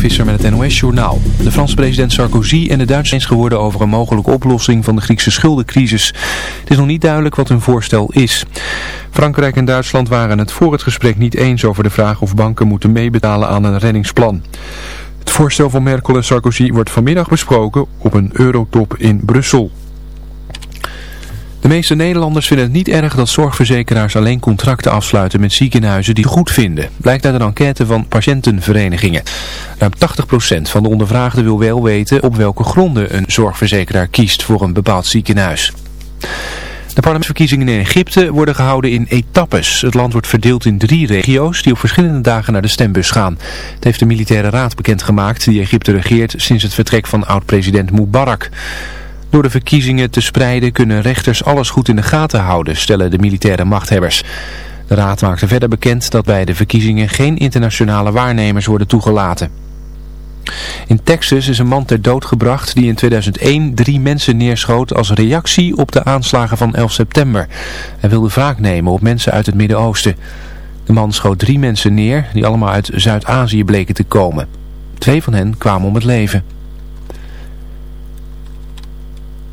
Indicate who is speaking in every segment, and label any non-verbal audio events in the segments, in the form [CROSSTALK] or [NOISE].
Speaker 1: Visser met het NOS-journaal. De Franse president Sarkozy en de Duitsers eens geworden over een mogelijke oplossing van de Griekse schuldencrisis. Het is nog niet duidelijk wat hun voorstel is. Frankrijk en Duitsland waren het voor het gesprek niet eens over de vraag of banken moeten meebetalen aan een reddingsplan. Het voorstel van Merkel en Sarkozy wordt vanmiddag besproken op een eurotop in Brussel. De meeste Nederlanders vinden het niet erg dat zorgverzekeraars alleen contracten afsluiten met ziekenhuizen die goed vinden. Blijkt uit een enquête van patiëntenverenigingen. Ruim 80% van de ondervraagden wil wel weten op welke gronden een zorgverzekeraar kiest voor een bepaald ziekenhuis. De parlementsverkiezingen in Egypte worden gehouden in etappes. Het land wordt verdeeld in drie regio's die op verschillende dagen naar de stembus gaan. Het heeft de militaire raad bekendgemaakt die Egypte regeert sinds het vertrek van oud-president Mubarak. Door de verkiezingen te spreiden kunnen rechters alles goed in de gaten houden, stellen de militaire machthebbers. De raad maakte verder bekend dat bij de verkiezingen geen internationale waarnemers worden toegelaten. In Texas is een man ter dood gebracht die in 2001 drie mensen neerschoot als reactie op de aanslagen van 11 september. Hij wilde wraak nemen op mensen uit het Midden-Oosten. De man schoot drie mensen neer die allemaal uit Zuid-Azië bleken te komen. Twee van hen kwamen om het leven.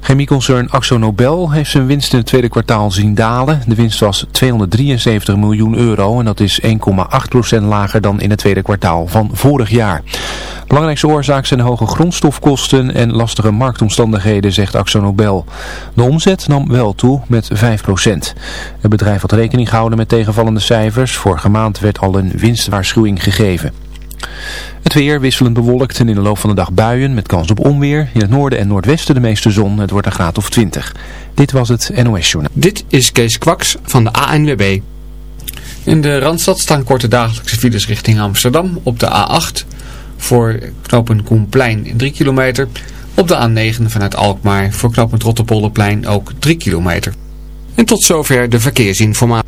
Speaker 1: Chemieconcern Axo Nobel heeft zijn winst in het tweede kwartaal zien dalen. De winst was 273 miljoen euro en dat is 1,8% lager dan in het tweede kwartaal van vorig jaar. Belangrijkste oorzaak zijn hoge grondstofkosten en lastige marktomstandigheden, zegt Axo Nobel. De omzet nam wel toe met 5%. Het bedrijf had rekening gehouden met tegenvallende cijfers. Vorige maand werd al een winstwaarschuwing gegeven. Het weer wisselend bewolkt en in de loop van de dag buien met kans op onweer. In het noorden en noordwesten de meeste zon. Het wordt een graad of 20. Dit was het NOS Journaal.
Speaker 2: Dit is Kees Kwaks van de ANWB. In de Randstad staan korte dagelijkse files richting Amsterdam op de A8 voor knooppunt Koenplein 3 kilometer. Op de A9 vanuit Alkmaar voor knooppunt Rotterpolderplein ook 3 kilometer. En tot zover de verkeersinformatie.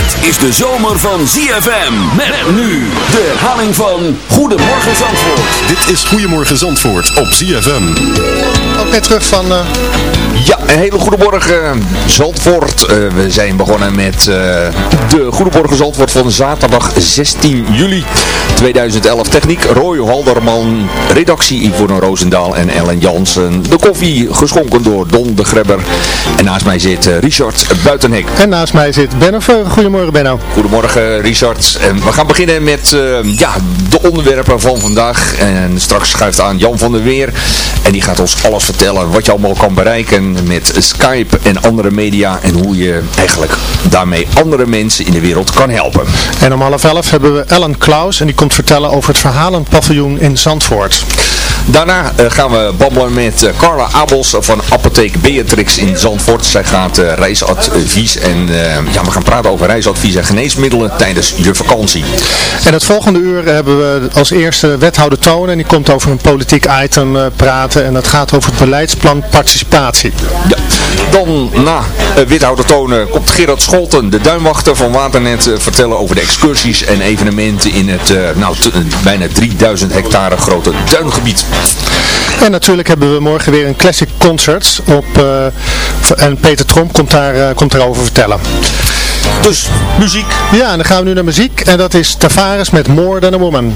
Speaker 3: Is de zomer van ZFM. Met nu de herhaling van Goedemorgen Zandvoort.
Speaker 4: Dit is Goedemorgen Zandvoort op ZFM.
Speaker 5: Ook net terug van... eh,
Speaker 6: Ja, een hele goede morgen Zandvoort. Eh, we zijn begonnen met eh, de Goedemorgen Zandvoort van zaterdag 16 juli 2011. Techniek Roy Halderman, redactie Yvonne Roosendaal en Ellen Jansen. De koffie geschonken door Don de Grebber. En naast mij zit eh, Richard Buitenhek.
Speaker 5: En naast mij zit Bennifer. Goedemorgen
Speaker 7: Goedemorgen Benno.
Speaker 6: Goedemorgen Richard. En we gaan beginnen met uh, ja, de onderwerpen van vandaag. En straks schuift aan Jan van der Weer. En die gaat ons alles vertellen wat je allemaal kan bereiken met Skype en andere media. En hoe je eigenlijk daarmee andere mensen in de wereld kan helpen.
Speaker 7: En om half elf hebben we Ellen Klaus en die komt vertellen over het verhalenpaviljoen in Zandvoort.
Speaker 6: Daarna uh, gaan we babbelen met uh, Carla Abels van Apotheek Beatrix in Zandvoort. Zij gaat uh, reisadvies en ja, we gaan praten over reisadvies en geneesmiddelen tijdens je vakantie.
Speaker 7: En het volgende uur hebben we als eerste wethouder Tonen en die komt over een politiek item praten en dat gaat over het beleidsplan participatie.
Speaker 6: Ja. Dan na wethouder Tonen komt Gerard Scholten, de duinwachter van Waternet, vertellen over de excursies en evenementen in het nou, bijna 3000 hectare grote duingebied.
Speaker 7: En natuurlijk hebben we morgen weer een classic concert op, uh, en Peter Tromp komt, daar, uh, komt daarover vertellen.
Speaker 6: Dus muziek.
Speaker 7: Ja, en dan gaan we nu naar muziek en dat is Tavares met More Than a Woman.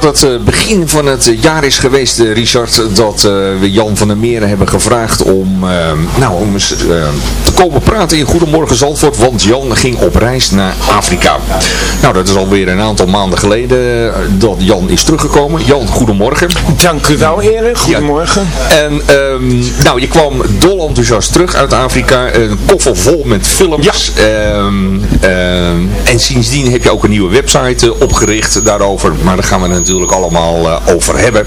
Speaker 6: Dat het eh, begin van het jaar is geweest, eh, Richard, dat eh, we Jan van der Meren hebben gevraagd om, nou, om eens te komen praten in Goedemorgen Zandvoort, want Jan ging op reis naar Afrika. Nou, dat is alweer een aantal maanden geleden dat Jan is teruggekomen. Jan, goedemorgen.
Speaker 8: Dank u wel, heren. Goedemorgen.
Speaker 6: En, um, nou, je kwam dol enthousiast terug uit Afrika, een koffer vol met films. Ja. Um, um, en sindsdien heb je ook een nieuwe website opgericht daarover, maar daar gaan we het natuurlijk allemaal uh, over hebben.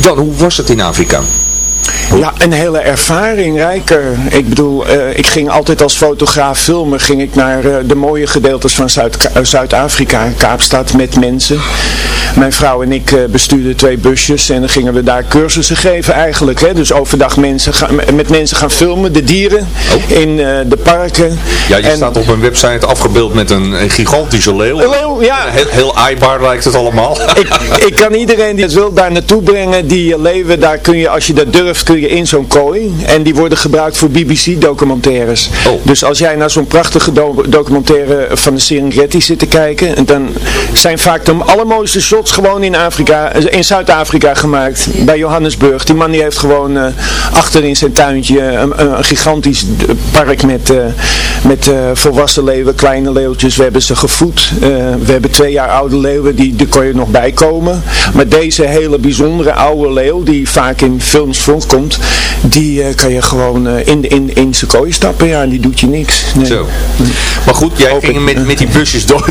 Speaker 6: Jan, hoe was het in Afrika?
Speaker 8: Ja, een hele ervaring, rijker. Ik bedoel, eh, ik ging altijd als fotograaf filmen, ging ik naar eh, de mooie gedeeltes van Zuid- eh, Zuid-Afrika, Kaapstad, met mensen. Mijn vrouw en ik bestuurden twee busjes en dan gingen we daar cursussen geven eigenlijk. Hè? Dus overdag mensen gaan, met mensen gaan filmen, de dieren, in eh, de parken.
Speaker 6: Ja, je
Speaker 8: En-
Speaker 6: staat op een website afgebeeld met een, een gigantische leeuw.
Speaker 8: Een leeuw, ja.
Speaker 6: Heel, heel aaibaar lijkt het allemaal.
Speaker 8: ik, ik kan iedereen die het wil daar naartoe brengen. Die leeuwen, daar kun je, als je dat durft, kun je in zo'n kooi. En die worden gebruikt voor BBC-documentaires. Dus als jij naar zo'n prachtige do- documentaire van de Serengeti zit te kijken, dan zijn vaak de allermooiste shots gewoon in Afrika, in Zuid-Afrika gemaakt. Bij Johannesburg. Die man die heeft gewoon eh, achter in zijn tuintje een, een gigantisch park met, eh, met eh, volwassen leeuwen, kleine leeuwtjes. We hebben ze gevoed. Eh, we hebben twee jaar oude leeuwen, die, die kon je nog bijkomen. Maar deze hele bijzondere oude leeuw, die vaak in films voorkomt, die eh, kan je gewoon eh, in, in, in zijn kooi stappen. Ja, en die doet je niks. Nee.
Speaker 6: Zo. Maar goed, jij ging met, met die busjes door,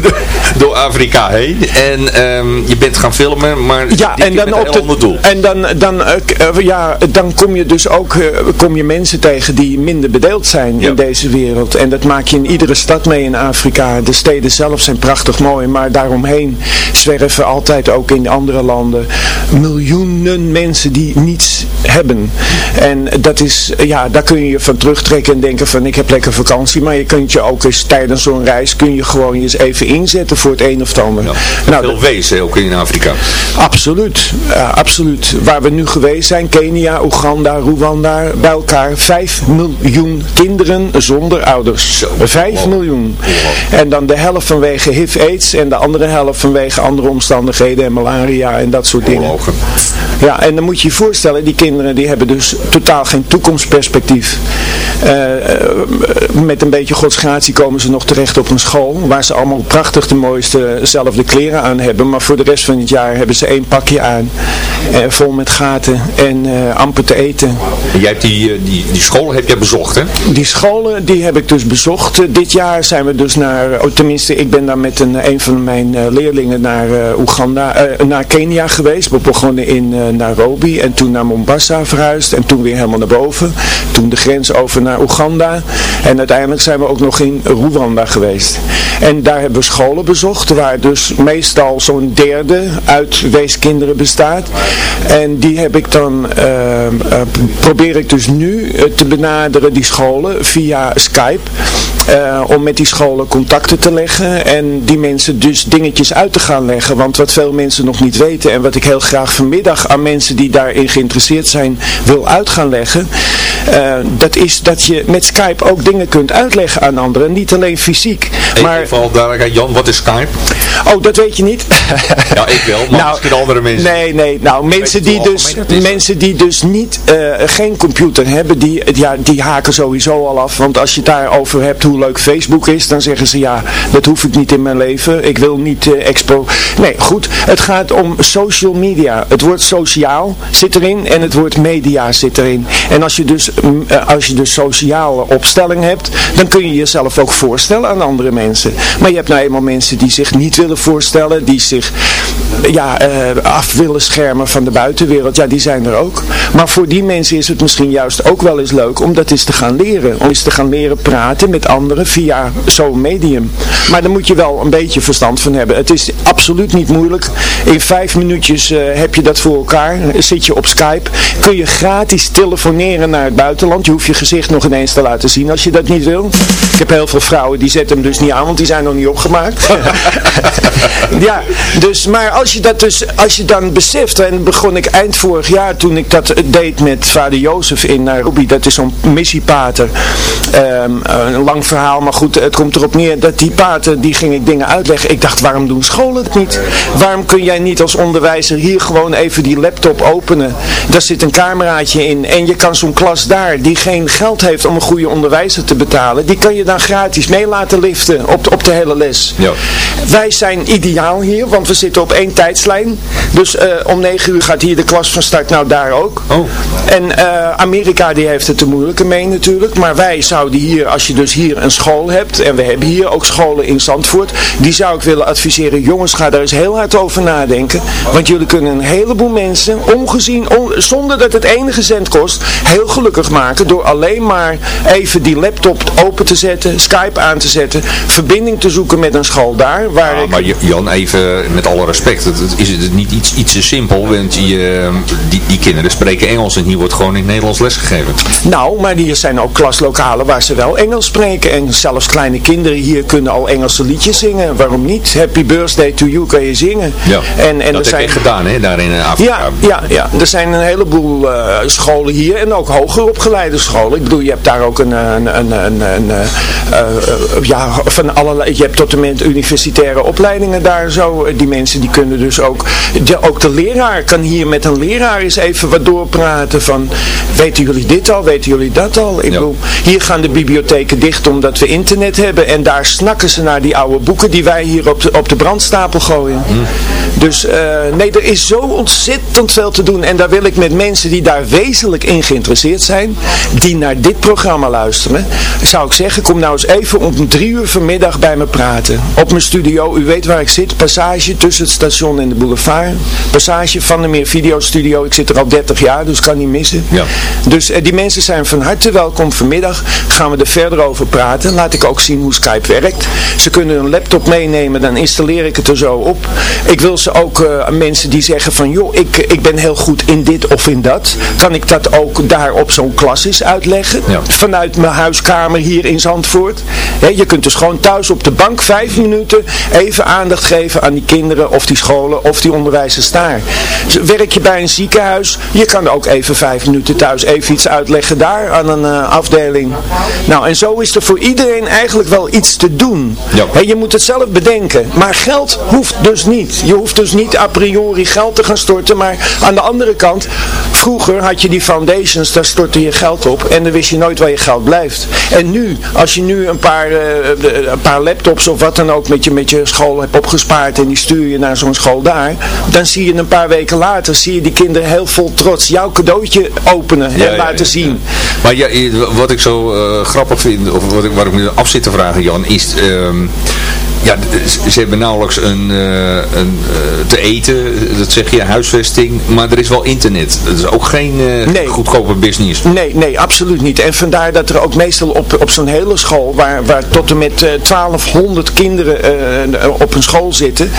Speaker 6: door Afrika heen. En ehm, je bent gaan filmen, maar
Speaker 8: Ja, en dan op
Speaker 6: doel.
Speaker 8: En dan, dan, eh, ja, dan kom je dus ook kom je mensen tegen die minder bedeeld zijn in deze wereld. En dat maak je in iedere stad mee in Afrika. De steden zelf zijn prachtig mooi, maar daaromheen zwerven altijd ook in andere landen miljoenen mensen die niets hebben. En dat is, ja, daar kun je je van terugtrekken en denken van ik heb lekker vakantie. Maar je kunt je ook eens tijdens zo'n reis kun je gewoon je eens even inzetten voor het een of het ander. Nou,
Speaker 6: Veel wezen ook in Afrika.
Speaker 8: Absoluut, ja, absoluut. Waar we nu geweest zijn, Kenia, Oeganda, Rwanda, bij elkaar 5 miljoen kinderen zonder ouders. 5 miljoen. En dan de helft vanwege HIV-AIDS en de andere helft vanwege andere omstandigheden en malaria en dat soort dingen. Ja, en dan moet je je voorstellen, die kinderen die hebben dus totaal geen toekomstperspectief. Eh, eh, met een beetje godsgratie komen ze nog terecht op een school waar ze allemaal prachtig de mooiste zelfde kleren aan hebben. Maar voor de rest van het jaar hebben ze één pakje aan, eh, vol met gaten en amper te eten.
Speaker 6: En jij hebt die, die, die school heb jij bezocht, hè?
Speaker 8: Die scholen, die heb ik dus bezocht. Dit jaar zijn we dus naar, oh, tenminste ik ben daar met een, een van mijn leerlingen naar Oeganda, naar Kenia geweest. We begonnen in Nairobi en toen naar Mombasa verhuisd en toen weer helemaal naar boven. Toen de grens over naar Oeganda en uiteindelijk zijn we ook nog in Rwanda geweest. En daar hebben we scholen bezocht waar dus meestal zo'n derde uit weeskinderen bestaat. En die heb ik dan, eh, eh, probeer ik dus nu eh, te benaderen, die scholen, via Skype. om met die scholen contacten te leggen en die mensen dus dingetjes uit te gaan leggen. Want wat veel mensen nog niet weten en wat ik heel graag vanmiddag aan mensen die daarin geïnteresseerd zijn wil uit gaan leggen. Eh, dat is dat je met Skype ook dingen kunt uitleggen aan anderen. Niet alleen fysiek.
Speaker 6: Maar... Vooral daar, Jan, wat is Skype?
Speaker 8: Oh, dat weet je niet? [LAUGHS]
Speaker 6: Ja, ik wel, maar misschien andere mensen.
Speaker 8: Nee, nee. Nou, mensen die, dus, mensen die dus niet, eh, geen computer hebben, die, ja, die haken sowieso al af. Want als je het daarover hebt hoe leuk Facebook is, dan zeggen ze ja, dat hoef ik niet in mijn leven. Ik wil niet eh, expo... Nee, goed. Het gaat om social media. Het woord sociaal zit erin en het woord media zit erin. En als je dus, als je dus sociale opstelling hebt, dan kun je jezelf ook voorstellen aan andere mensen. Maar je hebt nou eenmaal mensen die zich niet willen voorstellen, die zich ja, eh, af willen schermen van de buitenwereld. Ja, die zijn er ook. Maar voor die mensen is het misschien juist ook wel eens leuk om dat eens te gaan leren. Om eens te gaan leren praten met anderen via zo'n medium. Maar daar moet je wel een beetje verstand van hebben. Het is absoluut niet moeilijk. In vijf minuutjes eh, heb je dat voor elkaar. Zit je op Skype. Kun je gratis telefoneren naar het buitenland. Je hoeft je gezicht nog ineens te laten zien als je dat niet wil. Ik heb heel veel vrouwen die zetten hem dus niet aan, want die zijn nog niet opgemaakt. [LAUGHS] ja, dus, maar als je dat dus, als je dan beseft, en begon ik eind vorig jaar toen ik dat deed met vader Jozef in Nairobi, dat is zo'n missiepater. Ehm, een lang verhaal, maar goed, het komt erop neer dat die pater, die ging ik dingen uitleggen. Ik dacht, waarom doen scholen het niet? Waarom kun jij niet als onderwijzer hier gewoon even die laptop openen? Daar zit een cameraatje in en je kan zo'n klas daar die geen geld heeft om een goede onderwijzer te betalen, die kan je dan gratis mee laten liften op de, op de hele les.
Speaker 6: Ja.
Speaker 8: Wij zijn ideaal hier, want we zitten op één tijdslijn. Dus eh, om 9 uur gaat hier de klas van start, nou daar ook.
Speaker 6: Oh.
Speaker 8: En eh, Amerika die heeft het te moeilijker mee natuurlijk. Maar wij zouden hier, als je dus hier een school hebt, en we hebben hier ook scholen in Zandvoort, die zou ik willen adviseren. Jongens, ga daar eens heel hard over nadenken. Want jullie kunnen een heleboel mensen, ongezien, on- zonder dat het enige cent kost, heel gelukkig maken. Door alleen maar even die laptop open te zetten, Skype aan te zetten, verbinding te zoeken met een school daar. Waar
Speaker 6: Ja,
Speaker 8: ik...
Speaker 6: maar Jan, even met alle respect, het, het is het niet iets, iets te simpel, want je, die, die kinderen spreken Engels en hier wordt gewoon in het Nederlands lesgegeven.
Speaker 8: Nou, maar hier zijn ook klaslokalen waar ze wel Engels spreken. En zelfs kleine kinderen hier kunnen al Engelse liedjes zingen. Waarom niet? Happy Birthday to You kan je zingen.
Speaker 6: Ja,
Speaker 8: en, en
Speaker 6: dat
Speaker 8: er zijn...
Speaker 6: gedaan hè, daar in Afrika.
Speaker 8: Ja, ja, ja, er zijn een heleboel eh, scholen hier en ook hoger opgeleide scholen. Ik bedoel, je hebt daar ook een, een, een, een, een, eh, eh, ja, van allerlei, je hebt tot en met universitaire opleidingen daar zo. Die mensen die kunnen dus ook, de, ook de leraar kan hier met een leraar eens even wat doorpraten van, weten jullie dit al, weten jullie dat al? Ik bedoel, hier gaan de bibliotheken dicht omdat we internet hebben en daar snakken ze naar die oude boeken die wij hier op de, op de brandstapel gooien. Dus eh, nee, er is zo ontzettend veel te doen. En daar wil ik met mensen die daar wezenlijk in geïnteresseerd zijn, die naar dit programma luisteren, zou ik zeggen, kom nou eens even om drie uur vanmiddag bij me praten. Op mijn studio, u weet waar ik zit, passage tussen het station en de boulevard. Passage van de Meer Videostudio. Ik zit er al 30 jaar, dus kan niet missen.
Speaker 6: Ja.
Speaker 8: Dus eh, die mensen zijn van harte welkom. Vanmiddag gaan we er verder over praten. Laat ik ook zien hoe Skype werkt. Ze kunnen een laptop meenemen, dan installeer ik het er zo op. Ik wil ze ook eh, mensen die zeggen van joh, ik, ik ben heel goed in dit of in dat. Kan ik dat ook daar op zo'n eens uitleggen?
Speaker 6: Ja.
Speaker 8: Vanuit mijn huiskamer hier in Zandvoort. Je kunt dus gewoon thuis op de bank vijf minuten even aandacht geven aan die kinderen of die scholen of die onderwijzers daar. Dus werk je bij een ziekenhuis, je kan ook even vijf minuten thuis even iets uitleggen daar aan een eh, afdeling. Nou en zo is er voor iedereen eigenlijk wel iets te doen.
Speaker 6: Ja.
Speaker 8: Je moet het zelf bedenken. Maar geld hoeft dus niet. Je hoeft dus niet a priori geld te gaan storten. Maar aan de andere kant, vroeger had je die foundations, daar stortte je geld op. En dan wist je nooit waar je geld blijft. En nu, als je nu een paar, eh, de- een paar laptops of wat dan ook met je, met je school hebt opgespaard. En die stuur je naar zo'n school daar. Dan zie je een paar weken later, zie je die kinderen heel vol trots jouw cadeautje openen
Speaker 6: Ja,
Speaker 8: en
Speaker 6: ja,
Speaker 8: laten
Speaker 6: ja.
Speaker 8: zien.
Speaker 6: Maar ja, eh, wat ik zo eh, grappig vind, of wat ik, waar ik me af zit te vragen Jan, is... ehm, ja, ze hebben nauwelijks een, eh, een eh, te eten, dat zeg je, huisvesting, maar er is wel internet. Dat is ook geen eh,
Speaker 8: Nee.
Speaker 6: goedkope business.
Speaker 8: Nee, nee, absoluut niet. En vandaar dat er ook meestal op, op zo'n hele school, waar, waar tot en met eh, 1200 kinderen op een school zitten,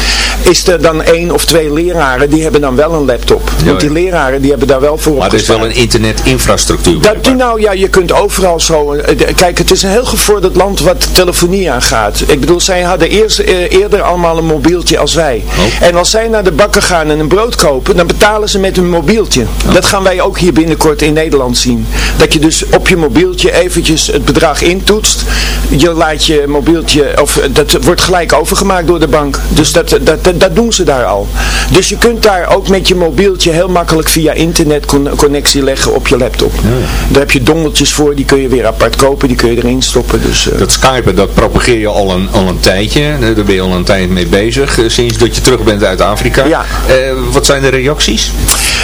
Speaker 8: is er dan één of twee leraren, die hebben dan wel een laptop.
Speaker 6: Ja,
Speaker 8: Want die leraren, die hebben daar wel voor
Speaker 6: Maar er is wel een internetinfrastructuur.
Speaker 8: Dat, nou, ja, je kunt overal zo... Kijk, het is een heel gevorderd land wat telefonie aangaat. Ik bedoel, zij hadden eerst, eh, eerder allemaal een mobieltje als wij.
Speaker 6: Oh.
Speaker 8: En als zij naar de bakker gaan en een brood kopen, dan betalen ze met hun mobieltje. Dat gaan wij ook hier binnenkort in Nederland zien. Dat je dus op je mobieltje eventjes het bedrag intoetst. Je laat je mobieltje, of eh, dat wordt gelijk overgemaakt door de bank. Dus dat, dat, dat, dat doen ze daar al. Dus je kunt daar ook met je mobieltje heel makkelijk via internet con- connectie leggen op je laptop. Daar heb je dongeltjes voor, die kun je weer apart kopen, die kun je erin stoppen. Dus, eh,
Speaker 6: Dat Skype, dat propageer je al een, al een tijdje. Daar ben je al een tijd mee bezig. eh, Sinds dat je terug bent uit Afrika.
Speaker 8: Ja.
Speaker 6: Eh, wat zijn de reacties?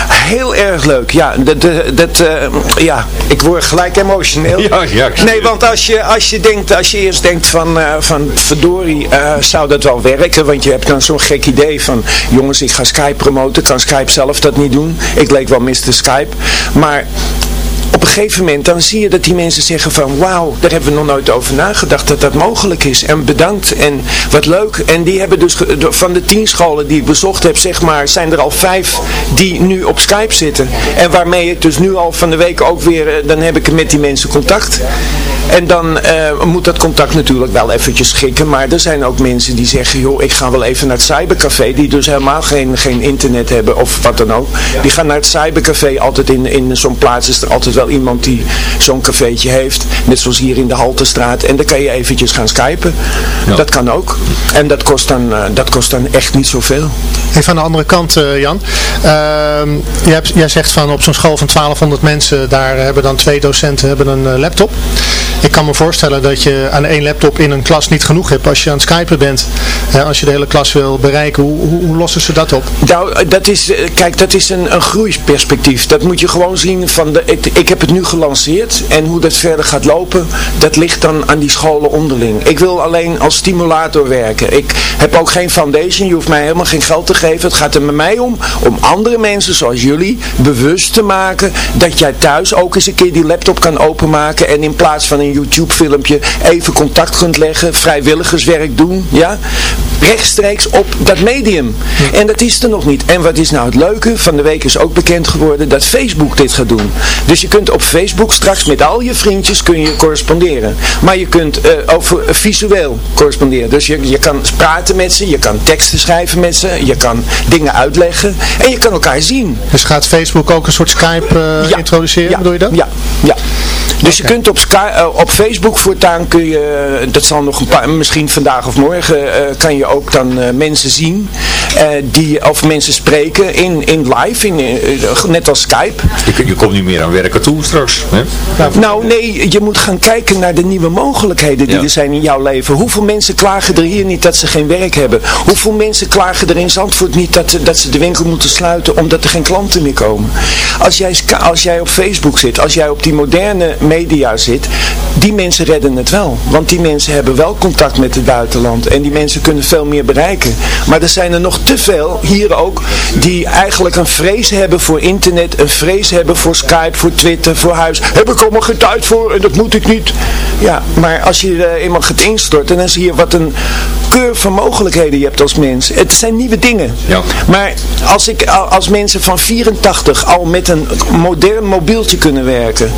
Speaker 8: Heel erg leuk, ja. Dat, dat, eh, ja, ik word gelijk emotioneel. [LAUGHS]
Speaker 6: Ja, ja,
Speaker 8: Nee, want als je, als je denkt, als je eerst denkt van, van verdorie, zou dat wel werken? Want je hebt dan zo'n gek idee van, jongens, ik ga Skype promoten. Kan Skype zelf dat niet doen? Ik leek wel Mr. Skype. Maar op een gegeven moment dan zie je dat die mensen zeggen van wauw, daar hebben we nog nooit over nagedacht dat dat mogelijk is. En bedankt en wat leuk. En die hebben dus van de tien scholen die ik bezocht heb, zeg maar, zijn er al vijf die nu op Skype zitten. En waarmee ik dus nu al van de week ook weer, eh, dan heb ik met die mensen contact. En dan eh, moet dat contact natuurlijk wel eventjes schikken. Maar er zijn ook mensen die zeggen, joh, ik ga wel even naar het cybercafé. Die dus helemaal geen, geen internet hebben of wat dan ook. Die gaan naar het cybercafé. Altijd in, in zo'n plaats is er altijd wel iemand die zo'n cafeetje heeft, net zoals hier in de Haltestraat. En dan kan je eventjes gaan skypen. Dat kan ook. En dat kost dan, eh, dat kost dan echt niet zoveel.
Speaker 5: Even aan de andere kant, eh, Jan. Ehm, jij, hebt- jij zegt van op zo'n school van 1200 mensen, daar hebben dan twee docenten hebben een eh, laptop. Ik kan me voorstellen dat je aan één laptop in een klas niet genoeg hebt als je aan het skypen bent. Als je de hele klas wil bereiken, hoe, hoe, hoe lossen ze dat op?
Speaker 8: Nou, dat is, kijk, dat is een, een groeiperspectief. Dat moet je gewoon zien van, de, ik, ik heb het nu gelanceerd en hoe dat verder gaat lopen, dat ligt dan aan die scholen onderling. Ik wil alleen als stimulator werken. Ik heb ook geen foundation, je hoeft mij helemaal geen geld te geven. Het gaat er met mij om, om andere mensen zoals jullie bewust te maken dat jij thuis ook eens een keer die laptop kan openmaken en in plaats van een YouTube filmpje even contact kunt leggen, vrijwilligerswerk doen, ja, rechtstreeks op dat medium. En dat is er nog niet. En wat is nou het leuke? Van de week is ook bekend geworden dat Facebook dit gaat doen. Dus je kunt op Facebook straks met al je vriendjes kun je corresponderen. Maar je kunt eh, over eh, visueel corresponderen. Dus je, je kan praten met ze, je kan teksten schrijven met ze, je kan dingen uitleggen en je kan elkaar zien.
Speaker 5: Dus gaat Facebook ook een soort Skype eh, introduceren, bedoel je dat?
Speaker 8: Ja, ja. Dus je kunt op, Sky, eh, op Facebook voortaan kun je, dat zal nog een paar, misschien vandaag of morgen, eh, kan je ook dan eh, mensen zien, die, of mensen spreken in, in live, in, net als Skype.
Speaker 6: Je, je komt niet meer aan werken toe straks. Hè?
Speaker 8: Nou nee, je moet gaan kijken naar de nieuwe mogelijkheden die er zijn in jouw leven. Hoeveel mensen klagen er hier niet dat ze geen werk hebben? Hoeveel mensen klagen er in Zandvoort niet dat, ze- dat ze de winkel moeten sluiten omdat er geen klanten meer komen? Als jij, als jij op Facebook zit, als jij op die moderne media zit, die mensen redden het wel. Want die mensen hebben wel contact met het buitenland en die mensen kunnen veel meer bereiken. Maar er zijn er nog te veel, hier ook, die eigenlijk een vrees hebben voor internet, een vrees hebben voor Skype, voor Twitter, voor huis. Heb ik allemaal geen tijd voor en dat moet ik niet. Ja, maar als je er eenmaal gaat instorten, dan zie je wat een keur van mogelijkheden je hebt als mens. Het zijn nieuwe dingen.
Speaker 6: Ja.
Speaker 8: Maar als, ik, als mensen van 84 al met een modern mobieltje kunnen werken,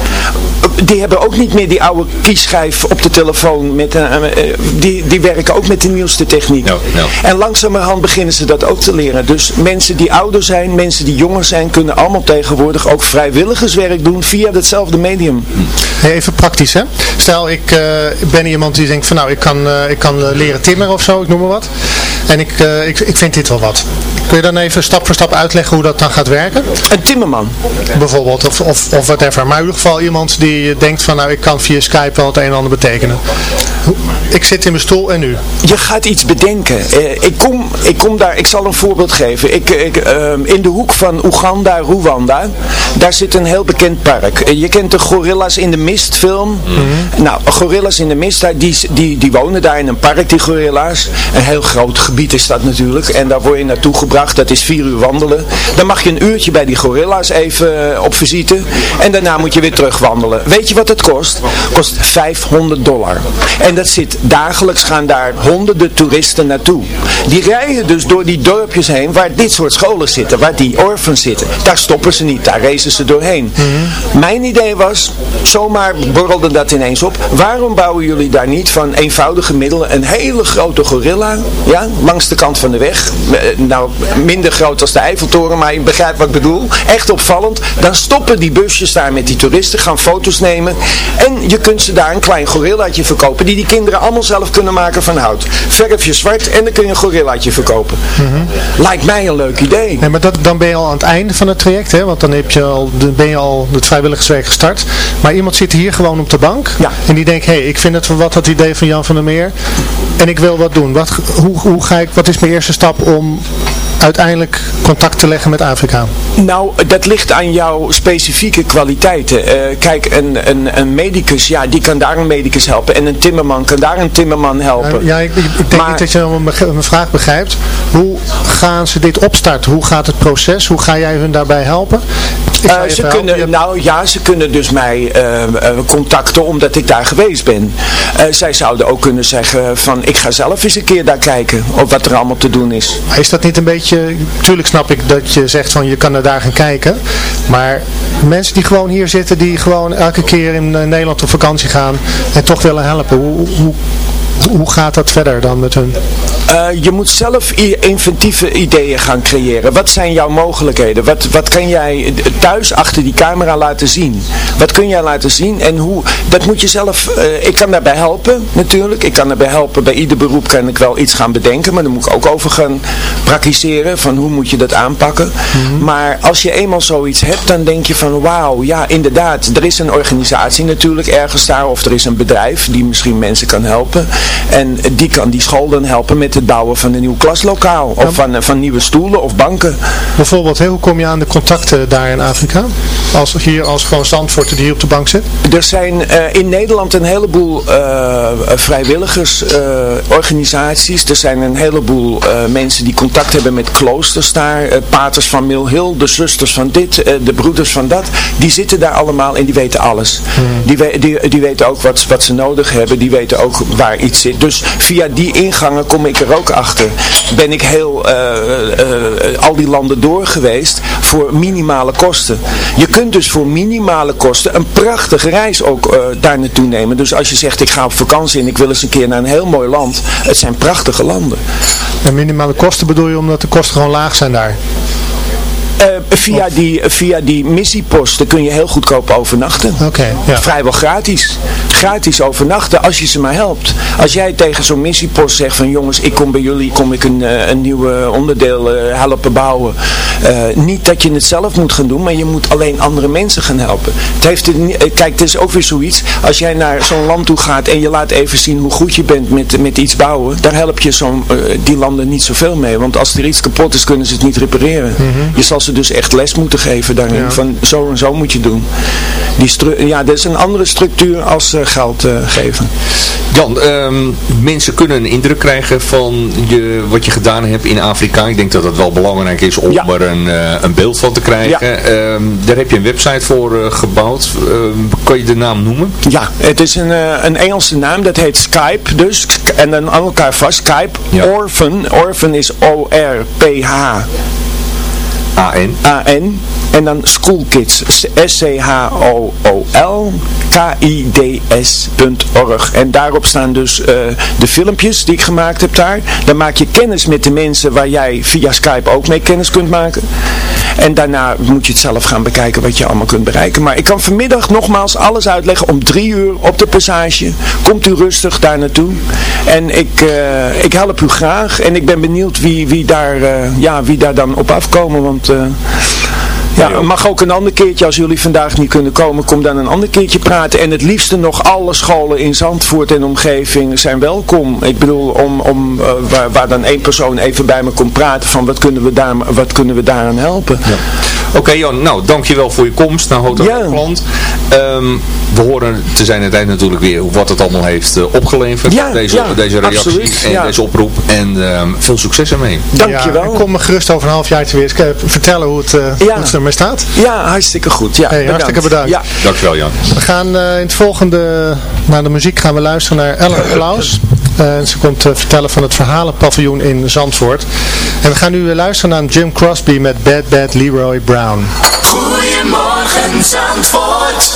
Speaker 8: die hebben ook niet meer die oude kieschijf op de telefoon. Met een, eh, die, die werken ook met de nieuwste techniek. En langzamerhand beginnen ze dat ook te leren. Dus mensen die ouder zijn, mensen die jonger zijn, kunnen allemaal tegenwoordig ook vrijwilligerswerk doen via hetzelfde medium.
Speaker 5: Hey, even praktisch hè. Stel ik eh, ben iemand die denkt van nou ik kan, eh, ik kan eh, leren timmeren of zo, ik noem maar wat. En ik, eh, ik, ik vind dit wel wat. Kun je dan even stap voor stap uitleggen hoe dat dan gaat werken?
Speaker 8: Een timmerman.
Speaker 5: Bijvoorbeeld of, of, of whatever. Maar in ieder geval iemand die denkt van nou ik kan via Skype wel het een en ander betekenen. Ik zit in mijn stoel en nu?
Speaker 8: Je gaat iets bedenken. Eh, ik, kom, ik kom daar, ik zal een voorbeeld geven. Ik, ik, ehm, in de hoek van Oeganda, Rwanda, daar zit een heel bekend park. Eh, je kent de Gorillas in de Mist film. Nou, Gorillas in de Mist, die, die, die wonen daar in een park, die gorilla's. Een heel groot gebied is dat natuurlijk. En daar word je naartoe gebracht, dat is vier uur wandelen. Dan mag je een uurtje bij die gorilla's even eh, op visite. En daarna moet je weer terug wandelen. Weet je wat het kost? kost 500 dollar. En dat zit, dagelijks gaan daar honderden toeristen naartoe. Die rijden dus door die dorpjes heen waar dit soort scholen zitten, waar die orphans zitten. Daar stoppen ze niet, daar racen ze doorheen. Mijn idee was, zomaar borrelde dat ineens op. Waarom bouwen jullie daar niet van eenvoudige middelen een hele grote gorilla, ja, langs de kant van de weg. Eh, Nou, minder groot als de Eiffeltoren, maar je begrijpt wat ik bedoel. Echt opvallend. Dan stoppen die busjes daar met die toeristen, gaan foto's nemen. En je kunt ze daar een klein gorillaatje verkopen, die die kinderen allemaal zelf kunnen maken van hout. Verf je zwart en dan kun je een gorillaatje verkopen. Lijkt mij een leuk idee.
Speaker 5: Nee, maar dat, dan ben je al aan het einde van het traject, hè? want dan, heb je al, dan ben je al het vrijwilligerswerk gestart. Maar iemand zit hier gewoon op de bank en die denkt, hé, hey, ik vind het wat dat idee van Jan van der Meer en ik wil wat doen. Wat, hoe, hoe ga ik, wat is mijn eerste stap om uiteindelijk contact te leggen met Afrika?
Speaker 8: Nou, dat ligt aan jouw specifieke kwaliteiten. Eh, kijk, een, een, een medicus, ja, die kan daar een medicus helpen. En een timmerman kan daar een timmerman helpen.
Speaker 5: Ja, ik, ik ik denk niet dat je mijn, mijn vraag begrijpt. Hoe gaan ze dit opstarten? Hoe gaat het proces? Hoe ga jij hun daarbij helpen?
Speaker 8: Eh, ze kunnen, nou ja, ze kunnen dus mij eh, contacten omdat ik daar geweest ben. Zij zouden ook kunnen zeggen van ik ga zelf eens een keer daar kijken op wat er allemaal te doen is.
Speaker 5: Is dat niet een beetje, tuurlijk snap ik dat je zegt van je kan er daar gaan kijken, maar mensen die gewoon hier zitten, die gewoon elke keer in eh, Nederland op vakantie gaan en toch willen helpen, hoe, hoe, hoe gaat dat verder dan met hun?
Speaker 8: Eh, je moet zelf inventieve ideeën gaan creëren. Wat zijn jouw mogelijkheden? Wat, wat kan jij thuis achter die camera laten zien? Wat kun jij laten zien en hoe? Dat moet je zelf, eh, ik kan daarbij helpen natuurlijk. Ik kan daarbij helpen, bij ieder beroep kan ik wel iets gaan bedenken, maar daar moet ik ook over gaan praktiseren van hoe moet je dat aanpakken. Maar als je eenmaal zoiets hebt, dan denk je van wauw, ja inderdaad, er is een organisatie natuurlijk ergens daar of er is een bedrijf die misschien mensen kan helpen. En die kan die school dan helpen met het bouwen van een nieuw klaslokaal of van, eh, van nieuwe stoelen of banken.
Speaker 5: Bijvoorbeeld, hoe kom je aan de contacten daar in Afrika? Als hier als gewoon Zandvoort die hier op de bank zit?
Speaker 8: Er zijn eh, in Nederland een heleboel vrijwilligersorganisaties. er zijn een heleboel eh, mensen die contact hebben met kloosters daar. eh, paters van Mill Hill, de zusters van dit, eh, de broeders van dat. Die zitten daar allemaal en die weten alles. Die, we- die, die weten ook wat, wat ze nodig hebben. Die weten ook waar iets zit. Dus via die ingangen kom ik er ook achter. Ben ik heel eh, eh, al die landen door geweest voor minimale kosten. Je kunt dus voor minimale kosten een prachtige reis ook eh, daar naartoe nemen. Dus als je zegt ik ga op vakantie en ik wil eens een keer naar een heel mooi land. Het zijn prachtige landen.
Speaker 5: En minimale kosten bedoel je omdat de kosten gewoon laag zijn daar?
Speaker 8: Eh, via, die, via die missieposten kun je heel goedkoop overnachten.
Speaker 5: Oké, ja.
Speaker 8: Vrijwel gratis. Gratis overnachten als je ze maar helpt. Als jij tegen zo'n missiepost zegt van jongens, ik kom bij jullie, kom ik een, eh, een nieuw onderdeel eh, helpen bouwen. Niet dat je het zelf moet gaan doen, maar je moet alleen andere mensen gaan helpen. Het heeft het, niet- kijk, het is ook weer zoiets. Als jij naar zo'n land toe gaat en je laat even zien hoe goed je bent met, met iets bouwen, daar help je zo'n, eh, die landen niet zoveel mee. Want als er iets kapot is, kunnen ze het niet repareren. Je zal ze dus echt les moeten geven daarin.
Speaker 5: Ja.
Speaker 8: Van zo en zo moet je doen. Die ja, dat is een andere structuur als eh, geld eh, geven.
Speaker 6: Jan, ehm, mensen kunnen een indruk krijgen van je, wat je gedaan hebt in Afrika. Ik denk dat het wel belangrijk is om
Speaker 8: Ja.
Speaker 6: er een, eh, een beeld van te krijgen. Ehm, daar heb je een website voor gebouwd. Ehm, kan je de naam noemen?
Speaker 8: Ja, het is een, eh, een Engelse naam, dat heet Skype dus. En dan aan elkaar vast, Skype.
Speaker 6: Ja.
Speaker 8: Orphan, Orphan is O-R-P-H.
Speaker 6: AN.
Speaker 8: En dan School Kids. S-C-H-O-O-L K-I-D-S.org. En daarop staan dus eh, de filmpjes die ik gemaakt heb daar. Dan maak je kennis met de mensen waar jij via Skype ook mee kennis kunt maken. En daarna moet je het zelf gaan bekijken wat je allemaal kunt bereiken. Maar ik kan vanmiddag nogmaals alles uitleggen om drie uur op de passage. Komt u rustig daar naartoe. En ik, eh, ik help u graag. En ik ben benieuwd wie, wie, daar, eh, ja, wie daar dan op afkomen. Want... eh, ja, het mag ook een ander keertje, als jullie vandaag niet kunnen komen, kom dan een ander keertje praten. En het liefste nog alle scholen in Zandvoort en omgeving zijn welkom. Ik bedoel, om, om, eh, waar, waar dan één persoon even bij me komt praten van wat kunnen we, daar, wat kunnen we daaraan helpen.
Speaker 6: Oké Jan, nou dankjewel voor je komst naar Hotel
Speaker 8: Ja.
Speaker 6: Hoogland. Ehm, we horen te zijn het eind natuurlijk weer wat het allemaal heeft eh, opgeleverd.
Speaker 8: Ja,
Speaker 6: deze,
Speaker 8: ja,
Speaker 6: deze reactie
Speaker 8: absoluut,
Speaker 6: en
Speaker 8: ja.
Speaker 6: deze oproep. En ehm, veel succes ermee.
Speaker 8: Dankjewel.
Speaker 5: Ja, en kom me gerust over een half jaar weer eens eh, vertellen hoe het, eh, hoe het ermee staat.
Speaker 8: Ja, hartstikke goed. Ja,
Speaker 5: Hey, hartstikke bedankt.
Speaker 8: Ja.
Speaker 6: Dankjewel Jan.
Speaker 5: We gaan eh, in het volgende, naar de muziek gaan we luisteren naar Ellen Klaus. Eh, ze komt eh, vertellen van het verhalenpaviljoen in Zandvoort. En we gaan nu eh, luisteren naar Jim Crosby met Bad Bad Leroy Brown.
Speaker 9: Goedemorgen Zandvoort.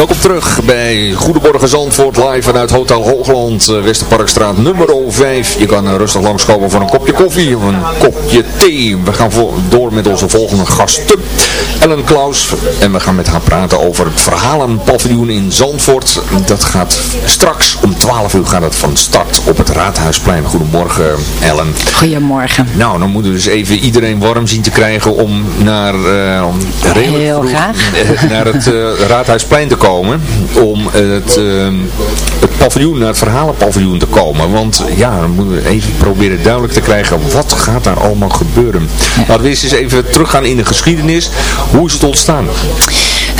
Speaker 6: Welkom terug bij Goedemorgen Zandvoort live vanuit Hotel Hoogland, eh, Westerparkstraat nummer 5. Je kan eh, rustig langskomen voor een kopje koffie of een kopje thee. We gaan door met onze volgende gasten, Ellen Klaus. En we gaan met haar praten over het verhalenpaviljoen in Zandvoort. Dat gaat straks om 12 uur gaat het van start op het Raadhuisplein. Goedemorgen Ellen.
Speaker 10: Goedemorgen.
Speaker 6: Nou, dan moeten we dus even iedereen warm zien te krijgen om naar, eh,
Speaker 10: Heel graag. [LAUGHS]
Speaker 6: naar het Raadhuisplein te komen. Om het, eh, het paviljoen, naar het verhalenpaviljoen te komen. Want ja, dan moeten we even proberen duidelijk te krijgen wat gaat daar allemaal gebeuren. Laten we eens even teruggaan in de geschiedenis. Hoe is het ontstaan?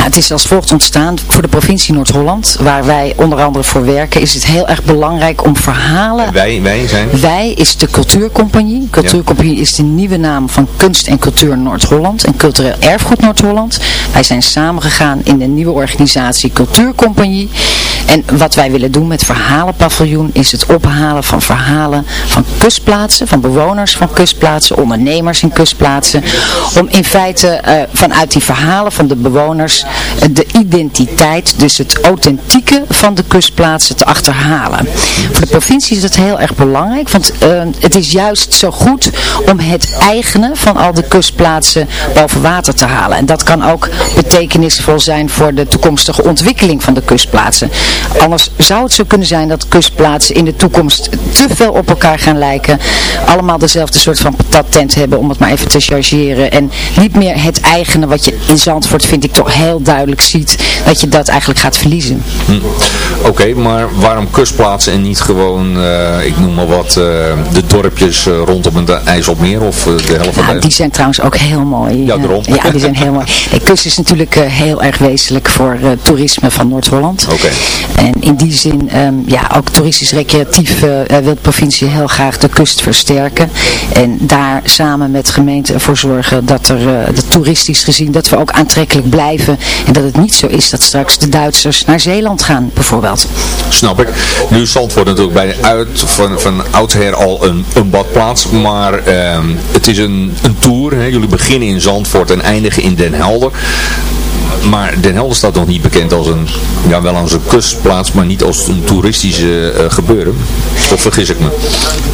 Speaker 10: Nou, het is als volgt ontstaan. Voor de provincie Noord-Holland, waar wij onder andere voor werken, is het heel erg belangrijk om verhalen...
Speaker 6: Wij, wij zijn...
Speaker 10: Wij is de Cultuurcompagnie. Cultuurcompagnie is de nieuwe naam van Kunst en Cultuur Noord-Holland en Cultureel Erfgoed Noord-Holland. Wij zijn samengegaan in de nieuwe organisatie Cultuurcompagnie. En wat wij willen doen met Verhalenpaviljoen is het ophalen van verhalen van kustplaatsen, van bewoners van kustplaatsen, ondernemers in kustplaatsen. Om in feite eh, vanuit die verhalen van de bewoners eh, de identiteit, dus het authentieke van de kustplaatsen te achterhalen. Voor de provincie is dat heel erg belangrijk, want eh, het is juist zo goed om het eigene van al de kustplaatsen boven water te halen. En dat kan ook betekenisvol zijn voor de toekomstige ontwikkeling van de kustplaatsen. Anders zou het zo kunnen zijn dat kustplaatsen in de toekomst te veel op elkaar gaan lijken. Allemaal dezelfde soort van patattent hebben, om het maar even te chargeren. En niet meer het eigene wat je in Zandvoort, vind ik toch heel duidelijk ziet, dat je dat eigenlijk gaat verliezen.
Speaker 6: Hm. Oké, maar waarom kustplaatsen en niet gewoon, eh, ik noem maar wat, eh, de dorpjes eh, rondom het IJsselmeer of de helft van
Speaker 10: Ja,
Speaker 6: de...
Speaker 10: die zijn trouwens ook heel mooi.
Speaker 6: Ja, daarom.
Speaker 10: Ja, die zijn heel mooi. [LAUGHS] De kust is natuurlijk heel erg wezenlijk voor toerisme van Noord-Holland.
Speaker 6: Oké.
Speaker 10: En in die zin, ehm, ja, ook toeristisch recreatief eh, eh, wil de provincie heel graag de kust versterken. En daar samen met gemeenten ervoor zorgen dat er, eh, dat toeristisch gezien, dat we ook aantrekkelijk blijven. En dat het niet zo is dat straks de Duitsers naar Zeeland gaan, bijvoorbeeld.
Speaker 6: Snap ik. Nu is Zandvoort natuurlijk bij uit van, van oudsher al een, een badplaats, maar ehm, het is een, een tour. Hè. Jullie beginnen in Zandvoort en eindigen in Den Helder. Maar Den Helder staat nog niet bekend als een, ja wel als een kustplaats, maar niet als een toeristische eh, gebeuren. Of vergis ik me?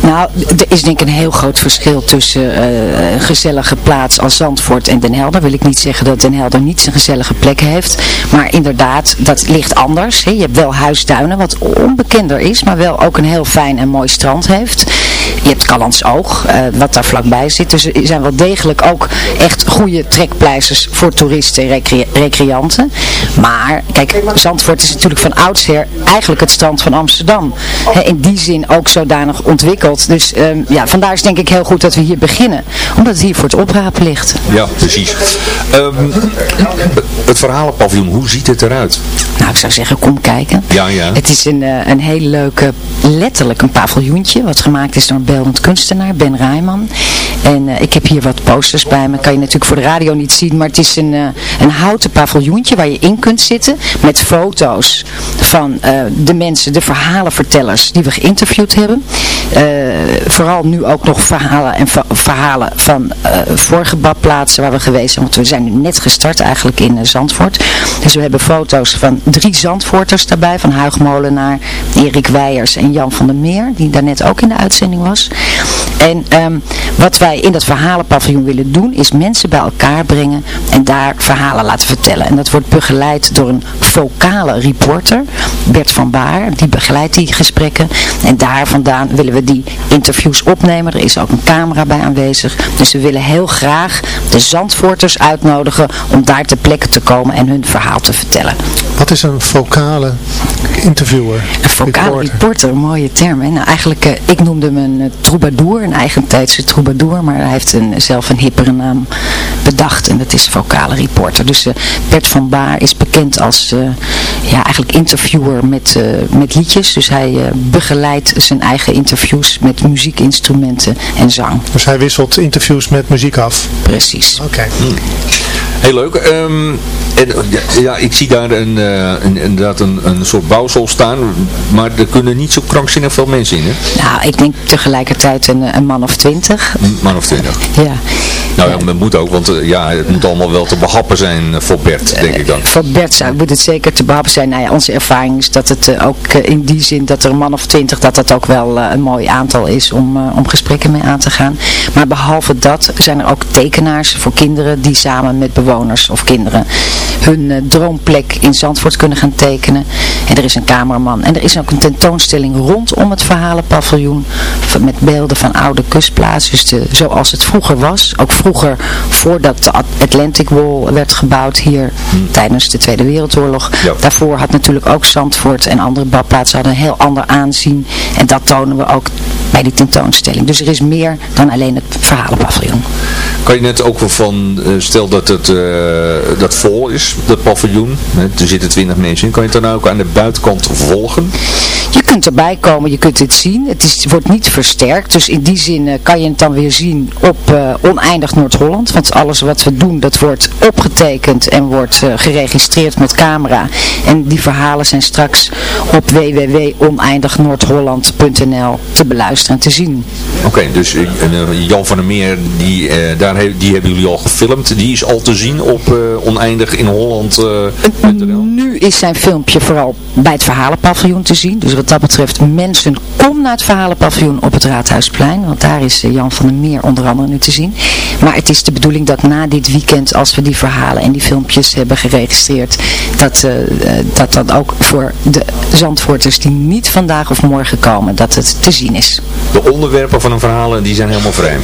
Speaker 10: Nou, er is denk ik een heel groot verschil tussen eh, een gezellige plaats als Zandvoort en Den Helder. Wil ik niet zeggen dat Den Helder niet zijn gezellige plek heeft. Maar inderdaad, dat ligt anders. Je hebt wel Huisduinen, wat onbekender is, maar wel ook een heel fijn en mooi strand heeft. Je hebt Callans Oog, eh, wat daar vlakbij zit. Dus er zijn wel degelijk ook echt goede trekpleisters voor toeristen en recre- recreanten. Maar, kijk, Zandvoort is natuurlijk van oudsher eigenlijk het strand van Amsterdam. In die zin ook zodanig ontwikkeld. Dus ehm, ja, vandaar is denk ik heel goed dat we hier beginnen. Omdat het hier voor het oprapen ligt.
Speaker 6: Ja, precies. Ehm, het verhalenpaviljoen, hoe ziet het eruit?
Speaker 10: Nou, ik zou zeggen, kom kijken.
Speaker 6: Ja, ja.
Speaker 10: Het is een, eh, een hele leuke, letterlijk een paviljoentje, wat gemaakt is door een beeldend kunstenaar, Ben Rijman. En eh, ik heb hier wat posters bij me, kan je natuurlijk voor de radio niet zien, maar het is een, eh, een houten paviljoentje waar je in kunt zitten met foto's van eh, de mensen, de verhalenvertellers die we geïnterviewd hebben. Vooral nu ook nog verhalen en verhalen van vorige badplaatsen waar we geweest zijn, want we zijn nu net gestart eigenlijk in Zandvoort. Dus we hebben foto's van drie Zandvoorters daarbij, van Huig Molenaar, Erik Weijers en Jan van der Meer, die daarnet ook in de uitzending was. En ehm, wat wij in dat verhalenpaviljoen willen doen, is mensen bij elkaar brengen en daar verhalen laten vertellen. En dat wordt begeleid door een vocale reporter, Bert van Baar, die begeleidt die gesprekken. En daar vandaan willen we die interviews opnemen. Er is ook een camera bij aanwezig. Dus we willen heel graag de Zandvoorters uitnodigen om daar ter plekke te komen en hun verhaal te vertellen.
Speaker 5: Wat is een vocale interviewer?
Speaker 10: Een vocale reporter, een mooie term. Hè? Nou, eigenlijk, eh, ik noemde hem een troubadour, een eigentijdse troubadour, maar hij heeft een, zelf een hippere naam bedacht en dat is vocale reporter. Dus eh, Bert van Baar is bekend als eh, ja, eigenlijk interviewer met, eh, met liedjes. Dus hij begeleidt zijn eigen interviews met muziekinstrumenten en zang.
Speaker 5: Dus hij wisselt interviews met muziek af?
Speaker 10: Precies.
Speaker 5: Oké.
Speaker 6: Heel leuk. Ehm, en, ja, ik zie daar een, eh, een, inderdaad een, een soort bouwsel staan, maar er kunnen niet zo krankzinnig veel mensen in, hè?
Speaker 10: Nou, ik denk tegelijkertijd een, een man of twintig.
Speaker 6: Een man of twintig.
Speaker 10: Ja.
Speaker 6: Nou ja, het moet ook, want eh, ja, het moet allemaal wel te behappen zijn eh, voor Bert, denk ik dan.
Speaker 10: Voor Bert zou, moet het zeker te behappen zijn. Nou ja, onze ervaring is dat het ook in die zin dat er een man of twintig, dat dat ook wel een mooi aantal is om, om gesprekken mee aan te gaan. Maar behalve dat zijn er ook tekenaars voor kinderen die samen met bewoners of kinderen hun eh, droomplek in Zandvoort kunnen gaan tekenen. En er is een cameraman. En er is ook een tentoonstelling rondom het verhalenpaviljoen met beelden van oude kustplaatsen. Dus de, zoals het vroeger was. Ook vroeger, voordat de At- Atlantic Wall werd gebouwd hier tijdens de Tweede Wereldoorlog. Daarvoor had natuurlijk ook Zandvoort en andere badplaatsen hadden een heel ander aanzien. En dat tonen we ook bij die tentoonstelling. Dus er is meer dan alleen het verhalenpaviljoen.
Speaker 6: Kan je net ook wel van, eh, stel dat het eh, dat vol is, dat paviljoen, hè, er zitten twintig mensen in, kan je het dan ook aan de buitenkant volgen?
Speaker 10: Je kunt erbij komen, je kunt het zien. Het, is, wordt niet versterkt. Dus in die zin eh, kan je het dan weer zien op Oneindig Noord-Holland. Want alles wat we doen, dat wordt opgetekend en wordt geregistreerd met camera. En die verhalen zijn straks op www.oneindignoordholland.nl te beluisteren en te zien.
Speaker 6: Oké, dus Jan van der Meer, die, eh, daar die hebben jullie al gefilmd, die is al te zien op eh, Oneindig in Holland. eh,
Speaker 10: Nu is zijn filmpje vooral bij het verhalenpaviljoen te zien. Dus wat dat betreft, mensen, kom naar het verhalenpaviljoen op het Raadhuisplein. Want daar is eh, Jan van der Meer onder andere nu te zien. Maar het is de bedoeling dat na dit weekend, als we die verhalen en die filmpjes hebben geregistreerd, dat dat dan ook voor de Zandvoorters die niet vandaag of morgen komen, dat het te zien is.
Speaker 6: De onderwerpen van een verhaal, die zijn helemaal vrij.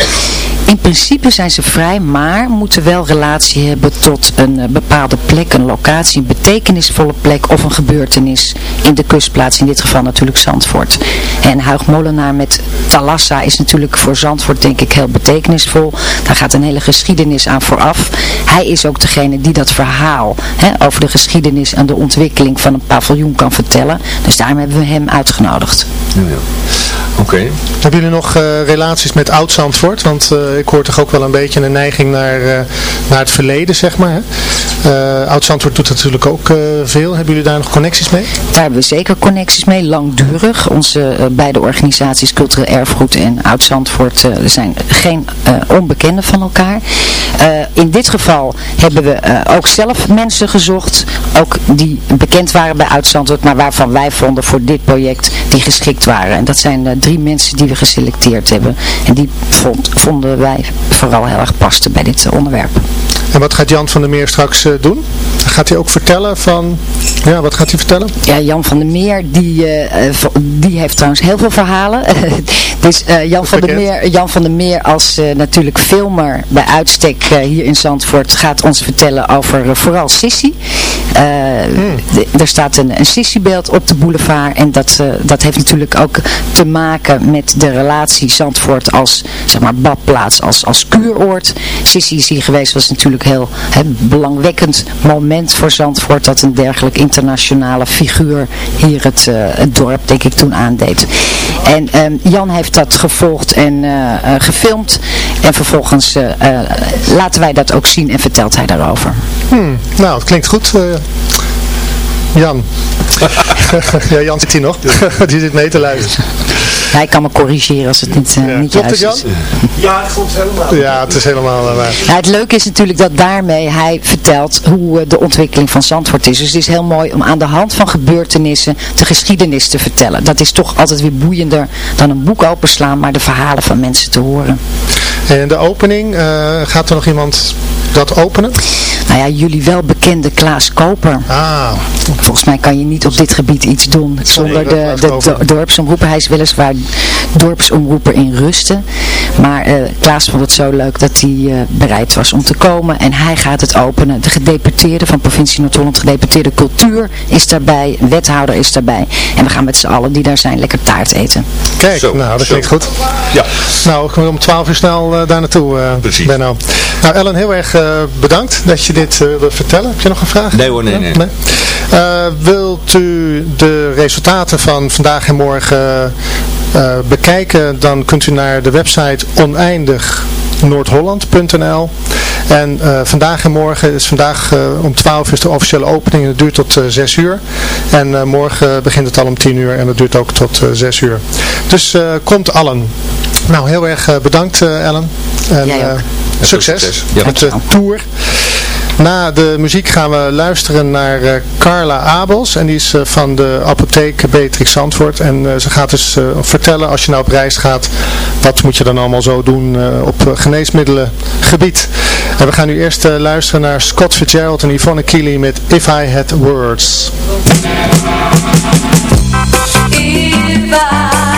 Speaker 10: In principe zijn ze vrij, maar moeten wel relatie hebben tot een eh, bepaalde plek, een locatie, een betekenisvolle plek of een gebeurtenis in de kustplaats, in dit geval natuurlijk Zandvoort. En Huig Molenaar met Talassa is natuurlijk voor Zandvoort denk ik heel betekenisvol. Daar gaat een hele geschiedenis aan vooraf. Hij is ook degene die dat verhaal hè, over de geschiedenis en de ontwikkeling van een paviljoen kan vertellen. Dus daarom hebben we hem uitgenodigd.
Speaker 6: Oké.
Speaker 5: Hebben jullie nog eh, relaties met oud-Zandvoort? Want eh, ik hoor toch ook wel een beetje een neiging naar, eh, naar het verleden, zeg maar. Hè? Eh, oud-Zandvoort doet natuurlijk ook eh, veel. Hebben jullie daar nog connecties mee?
Speaker 10: Daar hebben we zeker connecties mee, langdurig. Onze beide organisaties Cultureel Erfgoed en Oud-Zandvoort eh, zijn geen eh onbekenden van elkaar. Eh, in dit geval hebben we eh, ook zelf mensen gezocht, ook die bekend waren bij Oud-Zandvoort, maar waarvan wij vonden voor dit project die geschikt waren. En dat zijn eh, drie mensen die we geselecteerd hebben. En die vond, vonden wij vooral heel erg pasten bij dit eh, onderwerp.
Speaker 5: En wat gaat Jan van der Meer straks eh, doen? Gaat hij ook vertellen van... Ja, wat gaat hij vertellen?
Speaker 10: Ja, Jan van der Meer, die, eh, die heeft trouwens heel veel verhalen. [LAUGHS] dus Jan, van der Meer, Jan van der Meer als natuurlijk filmer bij uitstek hier in Zandvoort gaat ons vertellen over vooral Sissy. Eh, er staat een, een Sissy-beeld op de boulevard en dat, eh, dat heeft natuurlijk ook te maken met de relatie Zandvoort als zeg maar, badplaats, als, als kuuroord. Sissy is hier geweest, was natuurlijk heel belangwekkend moment voor Zandvoort dat een dergelijk internationale figuur hier het, eh, het dorp denk ik toen aandeed. En ehm, Jan heeft dat gevolgd en gefilmd en vervolgens laten wij dat ook zien en vertelt hij daarover.
Speaker 5: Hmm, nou, het klinkt goed. Jan. [LAUGHS] ja, Jan zit hier nog. [LAUGHS] Die zit mee te luisteren.
Speaker 10: Hij kan me corrigeren als het niet, eh, niet
Speaker 5: Klopt het,
Speaker 10: juist
Speaker 5: Jan?
Speaker 10: is.
Speaker 8: Ja, het klopt helemaal.
Speaker 5: Ja, het is helemaal eh, waar.
Speaker 10: Ja, het leuke is natuurlijk dat daarmee hij vertelt hoe eh, de ontwikkeling van Zandvoort is. Dus het is heel mooi om aan de hand van gebeurtenissen de geschiedenis te vertellen. Dat is toch altijd weer boeiender dan een boek openslaan, maar de verhalen van mensen te horen.
Speaker 5: En de opening, eh, gaat er nog iemand dat openen?
Speaker 10: Nou ja, jullie wel bekende Klaas Koper.
Speaker 5: Ah.
Speaker 10: Volgens mij kan je niet op dit gebied iets doen zonder de, de, dorpsomroeper. Hij is weliswaar dorpsomroeper in Rusten. Maar eh, Klaas vond het zo leuk dat hij eh, bereid was om te komen. En hij gaat het openen. De gedeputeerde van provincie Noord-Holland, gedeputeerde cultuur is daarbij. Wethouder is daarbij. En we gaan met z'n allen die daar zijn lekker taart eten.
Speaker 5: Kijk, nou, dat klinkt goed.
Speaker 6: Ja.
Speaker 5: Nou, om 12 uur snel eh, daar naartoe, eh
Speaker 6: Precies.
Speaker 5: Benno. Nou, Ellen, heel erg bedankt dat je dit eh wil vertellen. Heb je nog een vraag?
Speaker 6: Nee hoor, nee, nee.
Speaker 5: Eh, wilt u de resultaten van vandaag en morgen eh, bekijken, dan kunt u naar de website oneindignoordholland.nl en eh, vandaag en morgen is vandaag eh, om 12 uur is de officiële opening en het duurt tot eh 6 uur. En eh, morgen begint het al om 10 uur en het duurt ook tot eh 6 uur. Dus eh, komt allen. Nou, heel erg eh, bedankt eh, Ellen. En,
Speaker 10: Jij ook.
Speaker 5: Succes,
Speaker 6: succes. Ja.
Speaker 5: met de tour. Na de muziek gaan we luisteren naar eh, Carla Abels. En die is eh, van de apotheek Beatrix Zandvoort. En eh, ze gaat dus vertellen, als je nou op reis gaat, wat moet je dan allemaal zo doen op geneesmiddelengebied. En we gaan nu eerst luisteren naar Scott Fitzgerald en Yvonne Keely met If I Had Words.
Speaker 9: If I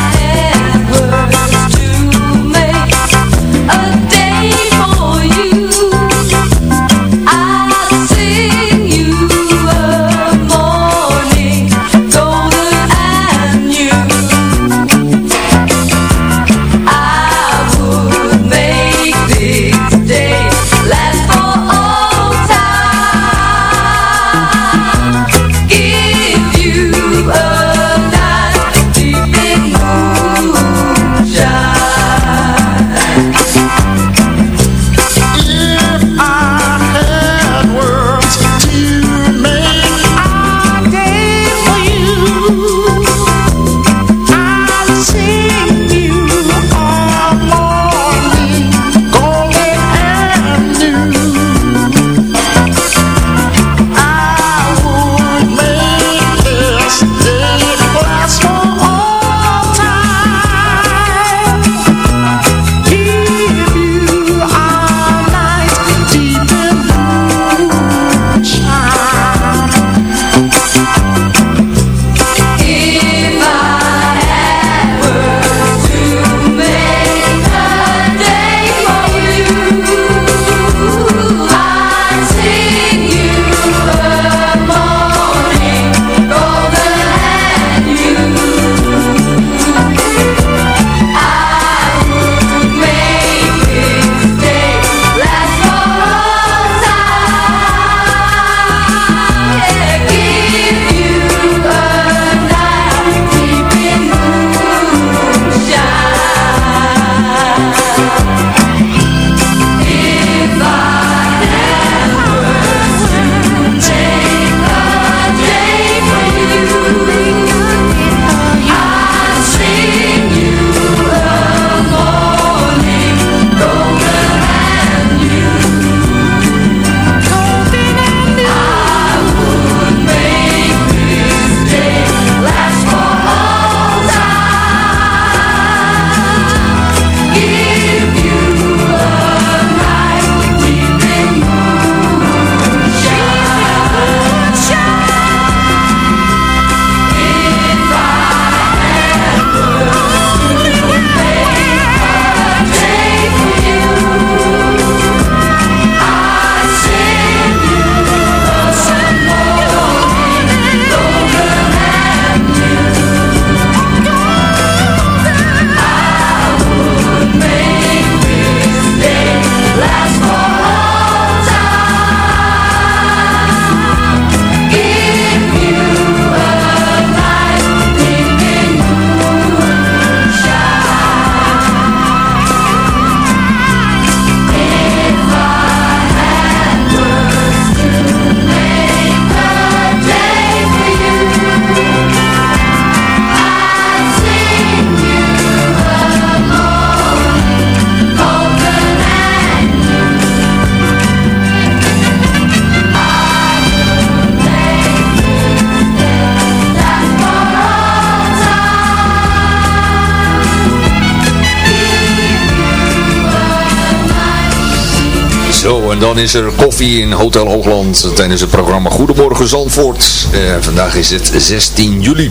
Speaker 6: en dan is er koffie in Hotel Hoogland tijdens het programma Goedemorgen Zandvoort. Eh, vandaag is het 16 juli.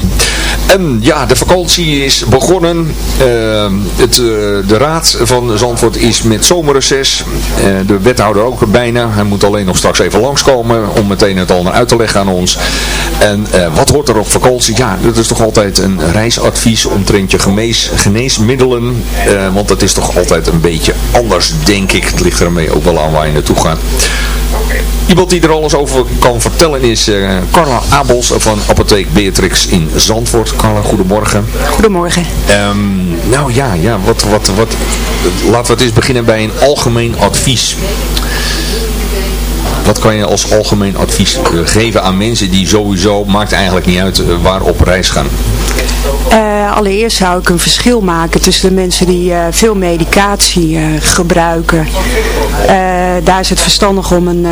Speaker 6: En ja, de vakantie is begonnen. Eh, het, eh, de raad van Zandvoort is met zomerreces. De wethouder ook bijna. Hij moet alleen nog straks even langskomen om meteen het al naar uit te leggen aan ons. En wat hoort er op vakantie? Ja, dat is toch altijd een reisadvies omtrent je genees, geneesmiddelen. Want dat is toch altijd een beetje anders, denk ik. Het ligt ermee ook wel aan waar je naartoe gaat. Iemand die er alles over kan vertellen is eh, Carla Abels van Apotheek Beatrix in Zandvoort. Carla, goedemorgen.
Speaker 11: Goedemorgen.
Speaker 6: Ehm, nou ja, ja wat, wat, wat, laten we het eens beginnen bij een algemeen advies. Wat kan je als algemeen advies eh, geven aan mensen die sowieso, maakt eigenlijk niet uit, eh, waar op reis gaan?
Speaker 11: Eh, allereerst zou ik een verschil maken tussen de mensen die eh, veel medicatie eh, gebruiken. Daar is het verstandig om een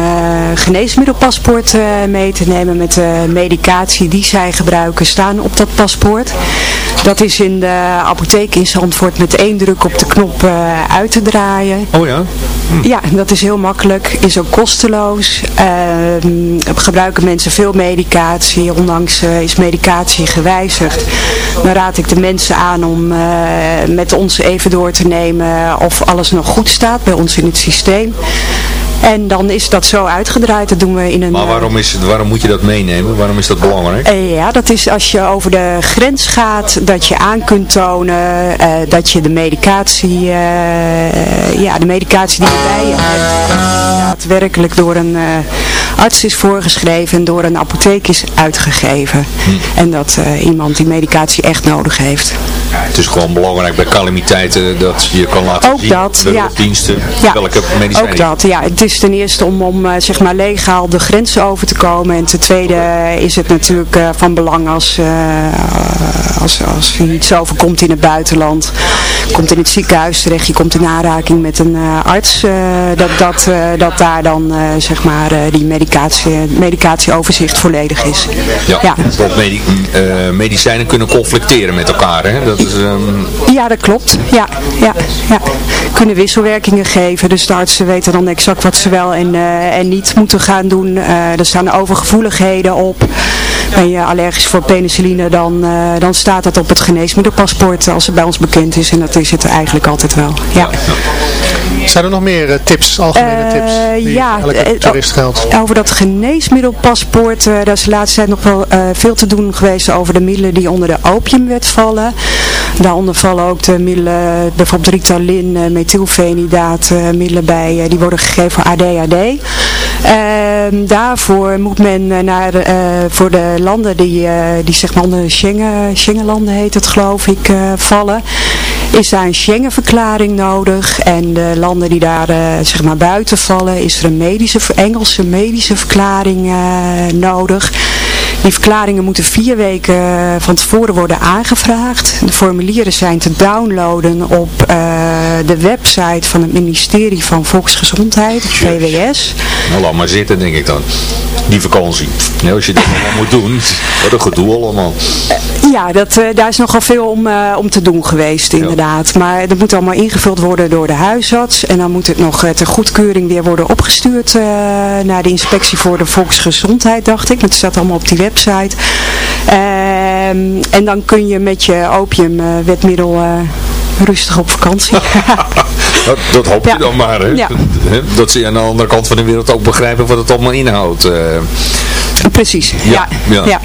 Speaker 11: geneesmiddelpaspoort mee te nemen met de medicatie die zij gebruiken staan op dat paspoort. Dat is in de apotheek in Zandvoort met één druk op de knop eh, uit te draaien.
Speaker 6: Oh ja?
Speaker 11: Ja, dat is heel makkelijk. Is ook kosteloos. Ehm, gebruiken mensen veel medicatie. Ondanks eh, is medicatie gewijzigd. Dan raad ik de mensen aan om eh, met ons even door te nemen of alles nog goed staat bij ons in het systeem. En dan is dat zo uitgedraaid. Dat doen we in een...
Speaker 6: Maar waarom, is, het- waarom moet je dat meenemen? Waarom is dat belangrijk?
Speaker 11: Eh, ja, dat is als je over de grens gaat, dat je aan kunt tonen eh, dat je de medicatie, eh, ja, de medicatie die je bij je hebt, daadwerkelijk door een eh, arts is voorgeschreven en door een apotheek is uitgegeven. En dat eh, iemand die medicatie echt nodig heeft.
Speaker 6: Het is gewoon belangrijk bij calamiteiten dat je kan laten
Speaker 11: Ook
Speaker 6: zien
Speaker 11: dat, ja.
Speaker 6: diensten
Speaker 11: Ja,
Speaker 6: welke medicijnen.
Speaker 11: Ook dat, ja. Het is ten eerste om, om eh, zeg maar legaal de grenzen over te komen. En ten tweede is het natuurlijk eh, van belang als, eh, als, als je iets overkomt in het buitenland. Komt in het ziekenhuis terecht, je komt in aanraking met een arts. dat, dat, dat daar dan zeg maar die medicatie, medicatieoverzicht volledig is.
Speaker 6: Ja,
Speaker 11: Ja.
Speaker 6: want medi- medicijnen kunnen conflicteren met elkaar. Hè? Dat is, ehm,
Speaker 11: Ja, dat klopt. Ja, ja, ja. Kunnen wisselwerkingen geven. Dus de artsen weten dan exact wat ze wel en, eh, en niet moeten gaan doen. Eh, er staan overgevoeligheden op. Ben je allergisch voor penicilline, dan, eh, dan staat dat op het geneesmiddelpaspoort als het bij ons bekend is. En dat is het eigenlijk altijd wel. Ja.
Speaker 5: Zijn er nog meer eh, tips, algemene tips,
Speaker 11: Eh,
Speaker 5: die
Speaker 11: ja,
Speaker 5: elke
Speaker 11: eh,
Speaker 5: toerist geldt?
Speaker 11: Over dat geneesmiddelpaspoort, eh, daar is de laatste tijd nog wel eh, veel te doen geweest over de middelen die onder de opiumwet vallen. Daaronder vallen ook de middelen, bijvoorbeeld Ritalin, eh, methylfenidaat, eh, middelen bij, eh, die worden gegeven voor ADHD. Ehm, daarvoor moet men eh, naar, eh, voor de landen die, eh, die zeg maar onder de Schengen, Schengenlanden heet het geloof ik, eh, vallen, is daar een Schengenverklaring nodig. En de landen die daar eh, zeg maar buiten vallen, is er een medische, Engelse medische verklaring eh, nodig. Die verklaringen moeten vier weken eh, van tevoren worden aangevraagd. De formulieren zijn te downloaden op de website van het ministerie van Volksgezondheid, VWS.
Speaker 6: nou, laat maar zitten, denk ik dan. Die vakantie. Ja, als je dat allemaal moet doen, wat een gedoe allemaal.
Speaker 11: Ja, dat, eh, daar is nogal veel om, eh, om te doen geweest inderdaad. Maar dat moet allemaal ingevuld worden door de huisarts. En dan moet het nog eh, ter goedkeuring weer worden opgestuurd eh, naar de inspectie voor de volksgezondheid, dacht ik. Dat staat allemaal op die website. Ehm, en dan kun je met je opiumwetmiddel eh rustig op vakantie. [LAUGHS]
Speaker 6: Dat, dat hoop je dan maar, hè?
Speaker 11: Ja.
Speaker 6: Dat ze aan de andere kant van de wereld ook begrijpen wat het allemaal inhoudt. eh.
Speaker 11: Precies, ja.
Speaker 6: ja.
Speaker 11: ja.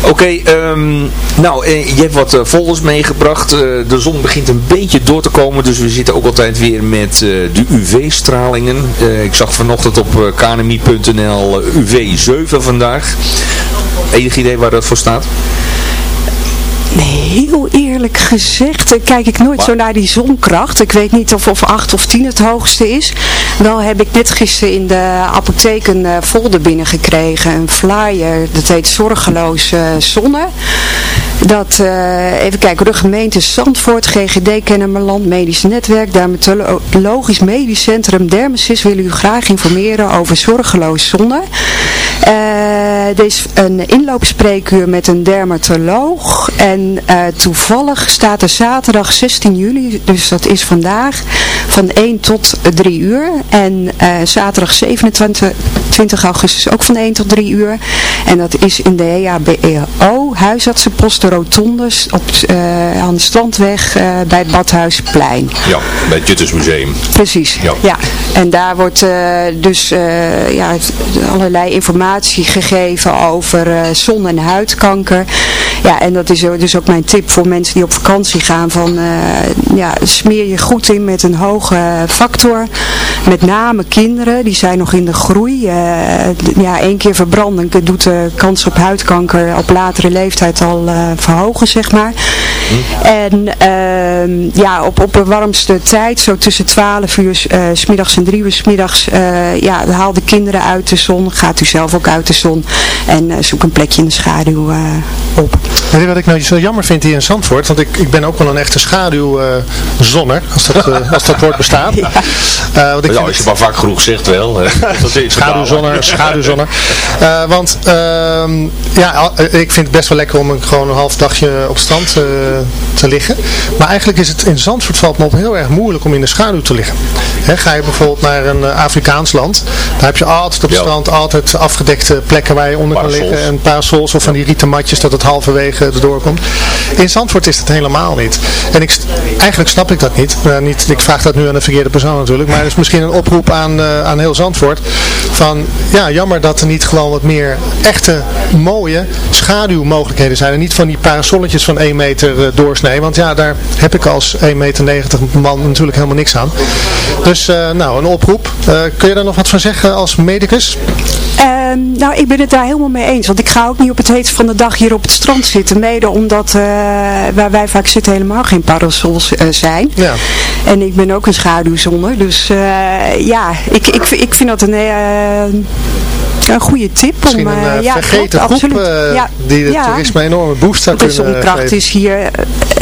Speaker 6: Oké, ehm, nou, eh, je hebt wat eh, folders meegebracht. Eh, de zon begint een beetje door te komen, dus we zitten ook altijd weer met eh, de UV-stralingen. Eh, ik zag vanochtend op eh, knmi.nl eh, UV7 vandaag. Enig idee waar dat voor staat?
Speaker 11: Heel eerlijk gezegd eh, kijk ik nooit zo naar die zonkracht. Ik weet niet of, of 8 of 10 het hoogste is. Wel heb ik net gisteren in de apotheek een eh, folder binnengekregen. Een flyer, dat heet Zorgeloos Zonne. Dat, eh, even kijken, de gemeente Zandvoort, GGD Kennemerland, Medisch Netwerk, Dermatologisch Medisch Centrum Dermesis willen u graag informeren over Zorgeloos Zonne. Eh, er is een inloopspreekuur met een dermatoloog. En eh, toevallig staat er zaterdag 16 juli, dus dat is vandaag, van 1 tot 3 uur. En eh, zaterdag 27 20 augustus ook van 1 tot 3 uur. En dat is in de EHBO, huisartsenpost de Rotondes, op, eh, aan de Strandweg eh, bij het Badhuisplein.
Speaker 6: Ja, bij het Juttersmuseum.
Speaker 11: Precies,
Speaker 6: Ja.
Speaker 11: ja. En daar wordt eh, dus ja, allerlei informatie gegeven over zon- en huidkanker. Ja, en dat is dus ook mijn tip voor mensen die op vakantie gaan. Van, ja, smeer je goed in met een hoge factor. met name kinderen, die zijn nog in de groei. Ja, één keer verbranden doet de kans op huidkanker op latere leeftijd al eh, verhogen, zeg maar. En ehm, ja, op, op de warmste tijd, zo tussen 12 uur eh, s smiddags en 3 uur s middags, eh, ja, haal de kinderen uit de zon. Gaat u zelf ook uit de zon. En eh, zoek een plekje in de schaduw eh, op.
Speaker 5: Weet je wat ik nou zo jammer vind hier in Zandvoort? Want ik, ik ben ook wel een echte schaduwzonner, als, dat, eh, als dat woord bestaat. [LAUGHS] Eh, want ik
Speaker 12: ja, als je maar vaak genoeg zegt wel. eh, [LAUGHS] dat is
Speaker 5: Schaduwzonner, [LAUGHS] schaduwzonner. Eh, want ehm, ja, eh, ik vind het best wel lekker om een, gewoon een half dagje op strand eh, te liggen. Maar eigenlijk is het in Zandvoort valt me op heel erg moeilijk om in de schaduw te liggen. Hè, ga je bijvoorbeeld naar een Afrikaans land, daar heb je altijd op het strand altijd afgedekte plekken waar je onder kan liggen. En parasols of van die rieten matjes dat het halverwege erdoor komt. In Zandvoort is dat helemaal niet. En ik, eigenlijk snap ik dat niet. Eh, niet. Ik vraag dat nu aan de verkeerde persoon natuurlijk. Maar het is misschien een oproep aan, aan heel Zandvoort. Van ja, jammer dat er niet gewoon wat meer echte mooie schaduwmogelijkheden zijn. En niet van die parasolletjes van 1 meter eh, doorsnee. Want ja, daar heb ik als 1,90 meter man natuurlijk helemaal niks aan. Dus eh, nou, een oproep. Eh, kun je daar nog wat van zeggen als medicus?
Speaker 11: Ehm, nou, ik ben het daar helemaal mee eens. Want ik ga ook niet op het heetst van de dag hier op het strand zitten. Mede omdat waar wij vaak zitten helemaal geen parasols zijn.
Speaker 5: Ja.
Speaker 11: En ik ben ook een schaduwzonner. Dus eh, ja, ik, ik, ik vind dat een, eh, een goede tip.
Speaker 5: Misschien
Speaker 11: om,
Speaker 5: een
Speaker 11: eh, ja,
Speaker 5: vergeten
Speaker 11: klopt,
Speaker 5: groep eh,
Speaker 11: Ja,
Speaker 5: die het
Speaker 11: ja.
Speaker 5: toerisme een enorme boost zou
Speaker 11: De
Speaker 5: kunnen
Speaker 11: zonkracht
Speaker 5: geven.
Speaker 11: is hier,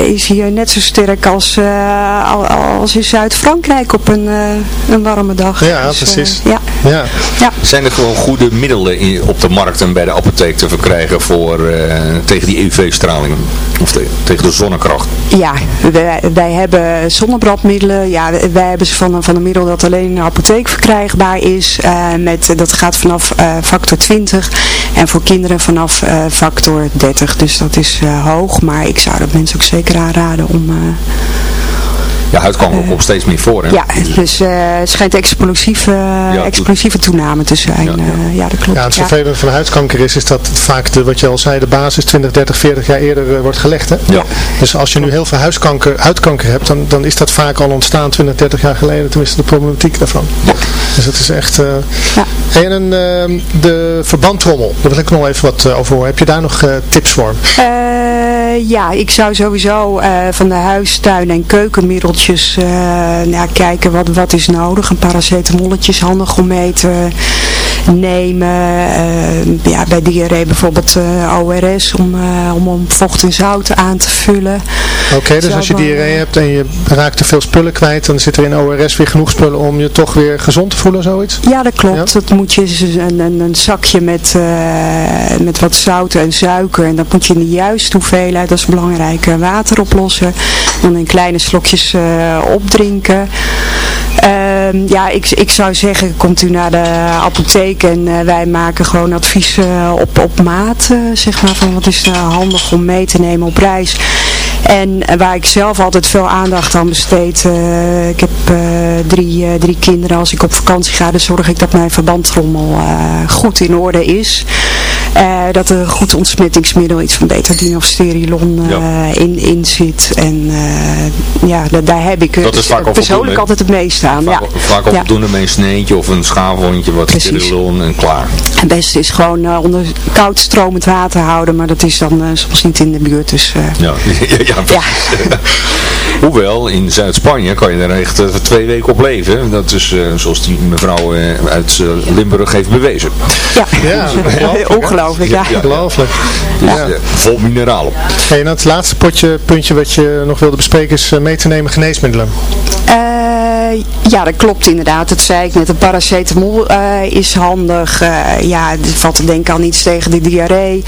Speaker 11: is hier net zo sterk als, eh, al- als in Zuid-Frankrijk op een, eh, een warme dag.
Speaker 5: Ja,
Speaker 11: Dus,
Speaker 5: precies.
Speaker 11: ja.
Speaker 5: Ja.
Speaker 11: Ja.
Speaker 12: Zijn er gewoon goede middelen in, op de markt en bij de apotheek te verkrijgen voor, eh, tegen die UV-straling? Of te- tegen de zonnekracht?
Speaker 11: Ja, wij, hebben zonnebrandmiddelen. Ja, wij hebben ze van, een- van een middel dat alleen in de apotheek verkrijgbaar is. Eh, met, dat gaat vanaf eh, factor 20 en voor kinderen vanaf eh, factor 30. Dus dat is hoog, maar ik zou dat mensen ook zeker aanraden om... eh,
Speaker 12: Ja, huidkanker komt steeds meer voor. Hè?
Speaker 11: ja, dus eh, het schijnt explosieve, explosieve toename te zijn. Ja, ja dat klopt.
Speaker 5: Ja, het
Speaker 11: ja.
Speaker 5: vervelende van huidkanker is, is dat het vaak, de, wat je al zei, de basis 20, 30, 40 jaar eerder eh, wordt gelegd. Hè?
Speaker 12: Ja.
Speaker 5: Dus als je nu heel veel huiskanker, huidkanker hebt, dan, dan is dat vaak al ontstaan 20, 30 jaar geleden. Tenminste de problematiek daarvan. Dus dat is echt... eh, En een, ehm, de verbandtrommel, daar wil ik nog even wat eh, over horen. Heb je daar nog eh, tips voor?
Speaker 11: Eh, ja, ik zou sowieso eh, van de huistuin- en keukenmiddeltjes eh, nou, kijken wat, wat is nodig. Een paracetamolletje is handig om mee te nemen. Eh, ja, bij diarree bijvoorbeeld eh, ORS om, eh, om, om vocht en zout aan te vullen.
Speaker 5: Oké, dus als je diarree hebt en je raakt te veel spullen kwijt, dan zit er in ORS weer genoeg spullen om je toch weer gezond te voelen, zoiets?
Speaker 11: Ja, dat klopt. Dat moet je dus een, een, een zakje met, met wat zout en suiker. En dat moet je in de juiste hoeveelheid, dat is belangrijk, water oplossen. Dan in kleine slokjes opdrinken. Ehm, ja, ik, ik zou zeggen, komt u naar de apotheek en eh, wij maken gewoon advies eh, op, op maat. eh, zeg maar, van wat is handig om mee te nemen op reis. En waar ik zelf altijd veel aandacht aan besteed. ik heb drie, drie kinderen. Als ik op vakantie ga, dan zorg ik dat mijn verbandtrommel eh, goed in orde is. Eh, dat er een goed ontsmettingsmiddel, iets van betadine of sterilon eh, in, in zit. En eh, ja, da- daar heb ik
Speaker 12: Dat is vaak
Speaker 11: persoonlijk altijd het meest aan. Ja.
Speaker 12: Vaak
Speaker 11: Ja.
Speaker 12: voldoende met een sneetje of een schaafwondje, wat sterilon en klaar.
Speaker 11: Het beste is gewoon onder koud stromend water houden, maar dat is dan soms niet in de buurt. Dus [LAUGHS]
Speaker 12: Ja, ja, ja. [LAUGHS] Hoewel, in Zuid-Spanje kan je er echt eh, twee weken op leven. Dat is eh, zoals die mevrouw eh, uit eh, Limburg heeft bewezen.
Speaker 11: ja,
Speaker 5: Ja, [LAUGHS]
Speaker 11: ongelooflijk. Ja.
Speaker 5: Ongelooflijk.
Speaker 12: Dus
Speaker 5: Ja.
Speaker 12: vol mineralen.
Speaker 5: Hey, en het laatste potje, puntje wat je nog wilde bespreken is mee te nemen geneesmiddelen.
Speaker 11: Eh, ja, dat klopt inderdaad. Dat zei ik net. Een paracetamol eh, is handig. Eh, ja, er valt te denken aan iets tegen de diarree.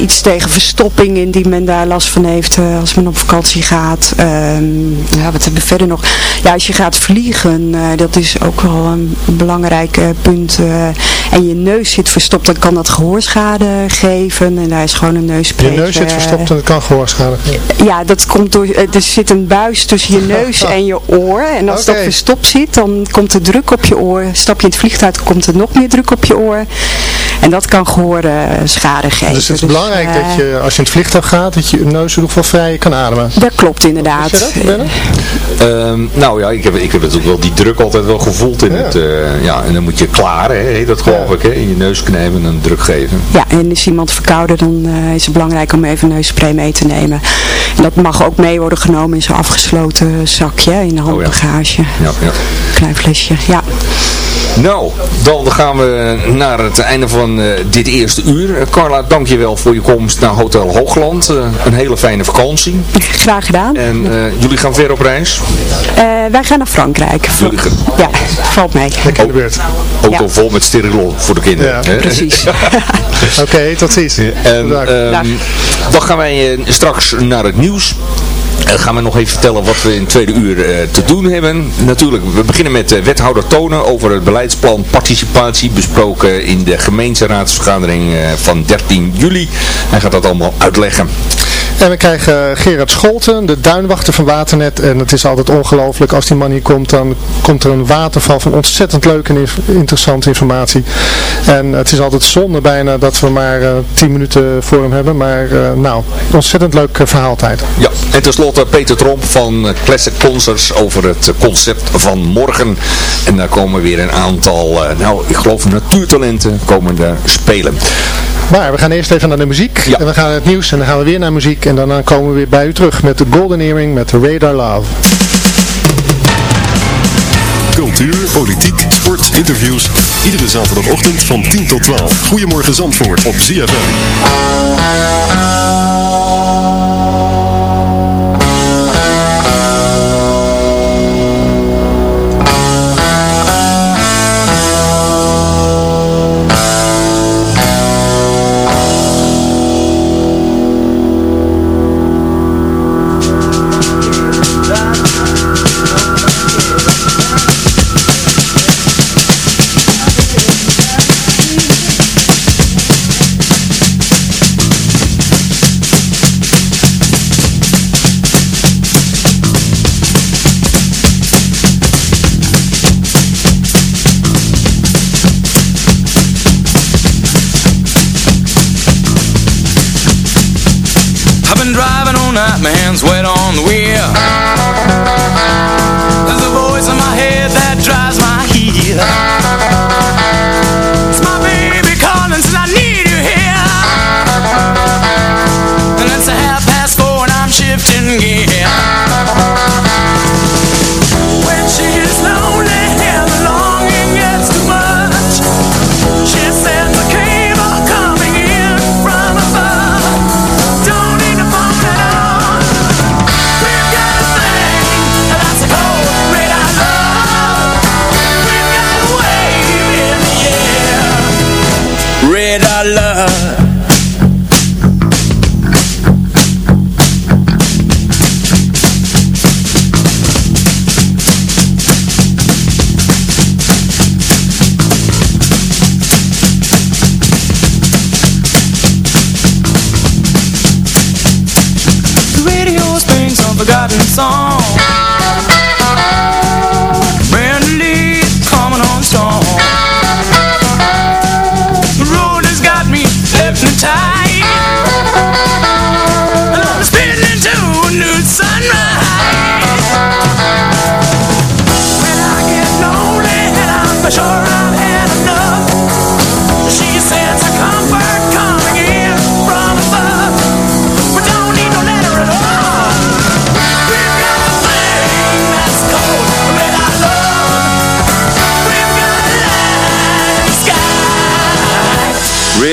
Speaker 11: Iets tegen verstopping indien men daar last van heeft als men op vakantie gaat. Ehm, ja, wat hebben we verder nog? Ja, als je gaat vliegen, dat is ook wel een belangrijk punt. en je neus zit verstopt, dan kan dat gehoorschade geven. En daar is gewoon een neusspray.
Speaker 5: Je neus zit verstopt en het kan gehoorschade geven.
Speaker 11: ja, dat komt door, er zit een buis tussen je [LAUGHS] neus en je oor. En als dat verstopt zit, dan komt er druk op je oor. Stap je in het vliegtuig, komt er nog meer druk op je oor. En dat kan gehoorschade geven.
Speaker 5: Dus het is belangrijk
Speaker 11: eh,
Speaker 5: dat je, als je in het vliegtuig gaat, dat je je neus in ieder geval vrij kan ademen.
Speaker 11: Dat klopt inderdaad.
Speaker 5: Dat?
Speaker 6: Ehm, nou ja, ik heb, ik heb natuurlijk wel die druk altijd wel gevoeld in het, eh, ja, en dan moet je klaren, hè, heet dat geloof ik, hè, in je neus knijpen en een druk geven.
Speaker 11: Ja, en is iemand verkouden, dan eh, is het belangrijk om even een neusspray mee te nemen. En dat mag ook mee worden genomen in zo'n afgesloten zakje, in de handbagage.
Speaker 6: Ja, ja.
Speaker 11: Klein flesje, ja.
Speaker 6: Nou, dan gaan we naar het einde van eh, dit eerste uur. Eh, Carla, dankjewel voor je komst naar Hotel Hoogland. Eh, een hele fijne vakantie.
Speaker 11: Graag gedaan.
Speaker 6: En eh, jullie gaan ver op reis?
Speaker 11: Eh, wij gaan naar Frankrijk.
Speaker 6: Jullie gaan
Speaker 11: Ja, valt mee.
Speaker 5: Lekker in de buurt.
Speaker 6: auto
Speaker 11: Ja.
Speaker 6: vol met sterrenlol voor de kinderen.
Speaker 5: Ja?
Speaker 11: Precies. [LAUGHS]
Speaker 5: Oké, tot ziens.
Speaker 6: En ehm, dan gaan wij straks naar het nieuws. Gaan we nog even vertellen wat we in het tweede uur eh, te doen hebben. Natuurlijk, we beginnen met eh, wethouder Tonen over het beleidsplan participatie besproken in de gemeenteraadsvergadering eh, van 13 juli. Hij gaat dat allemaal uitleggen.
Speaker 5: En we krijgen Gerard Scholten, de duinwachter van Waternet. En het is altijd ongelooflijk, als die man hier komt, dan komt er een waterval van ontzettend leuke en interessante informatie. En het is altijd zonde bijna dat we maar eh, 10 minuten voor hem hebben. Maar eh, nou, ontzettend leuk eh, verhaaltijd.
Speaker 6: Ja, en tenslotte Peter Tromp van Classic Concerts over het concept van morgen. En daar komen weer een aantal, nou ik geloof natuurtalenten komen daar spelen.
Speaker 5: Maar we gaan eerst even naar de muziek. En we gaan naar het nieuws en dan gaan we weer naar muziek. En daarna komen we weer bij u terug met de Golden Earring met Radar Love.
Speaker 4: Cultuur, politiek, sport, interviews. Iedere zaterdagochtend van 10 tot 12. Goedemorgen Zandvoort op ZFM.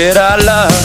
Speaker 13: Red I love.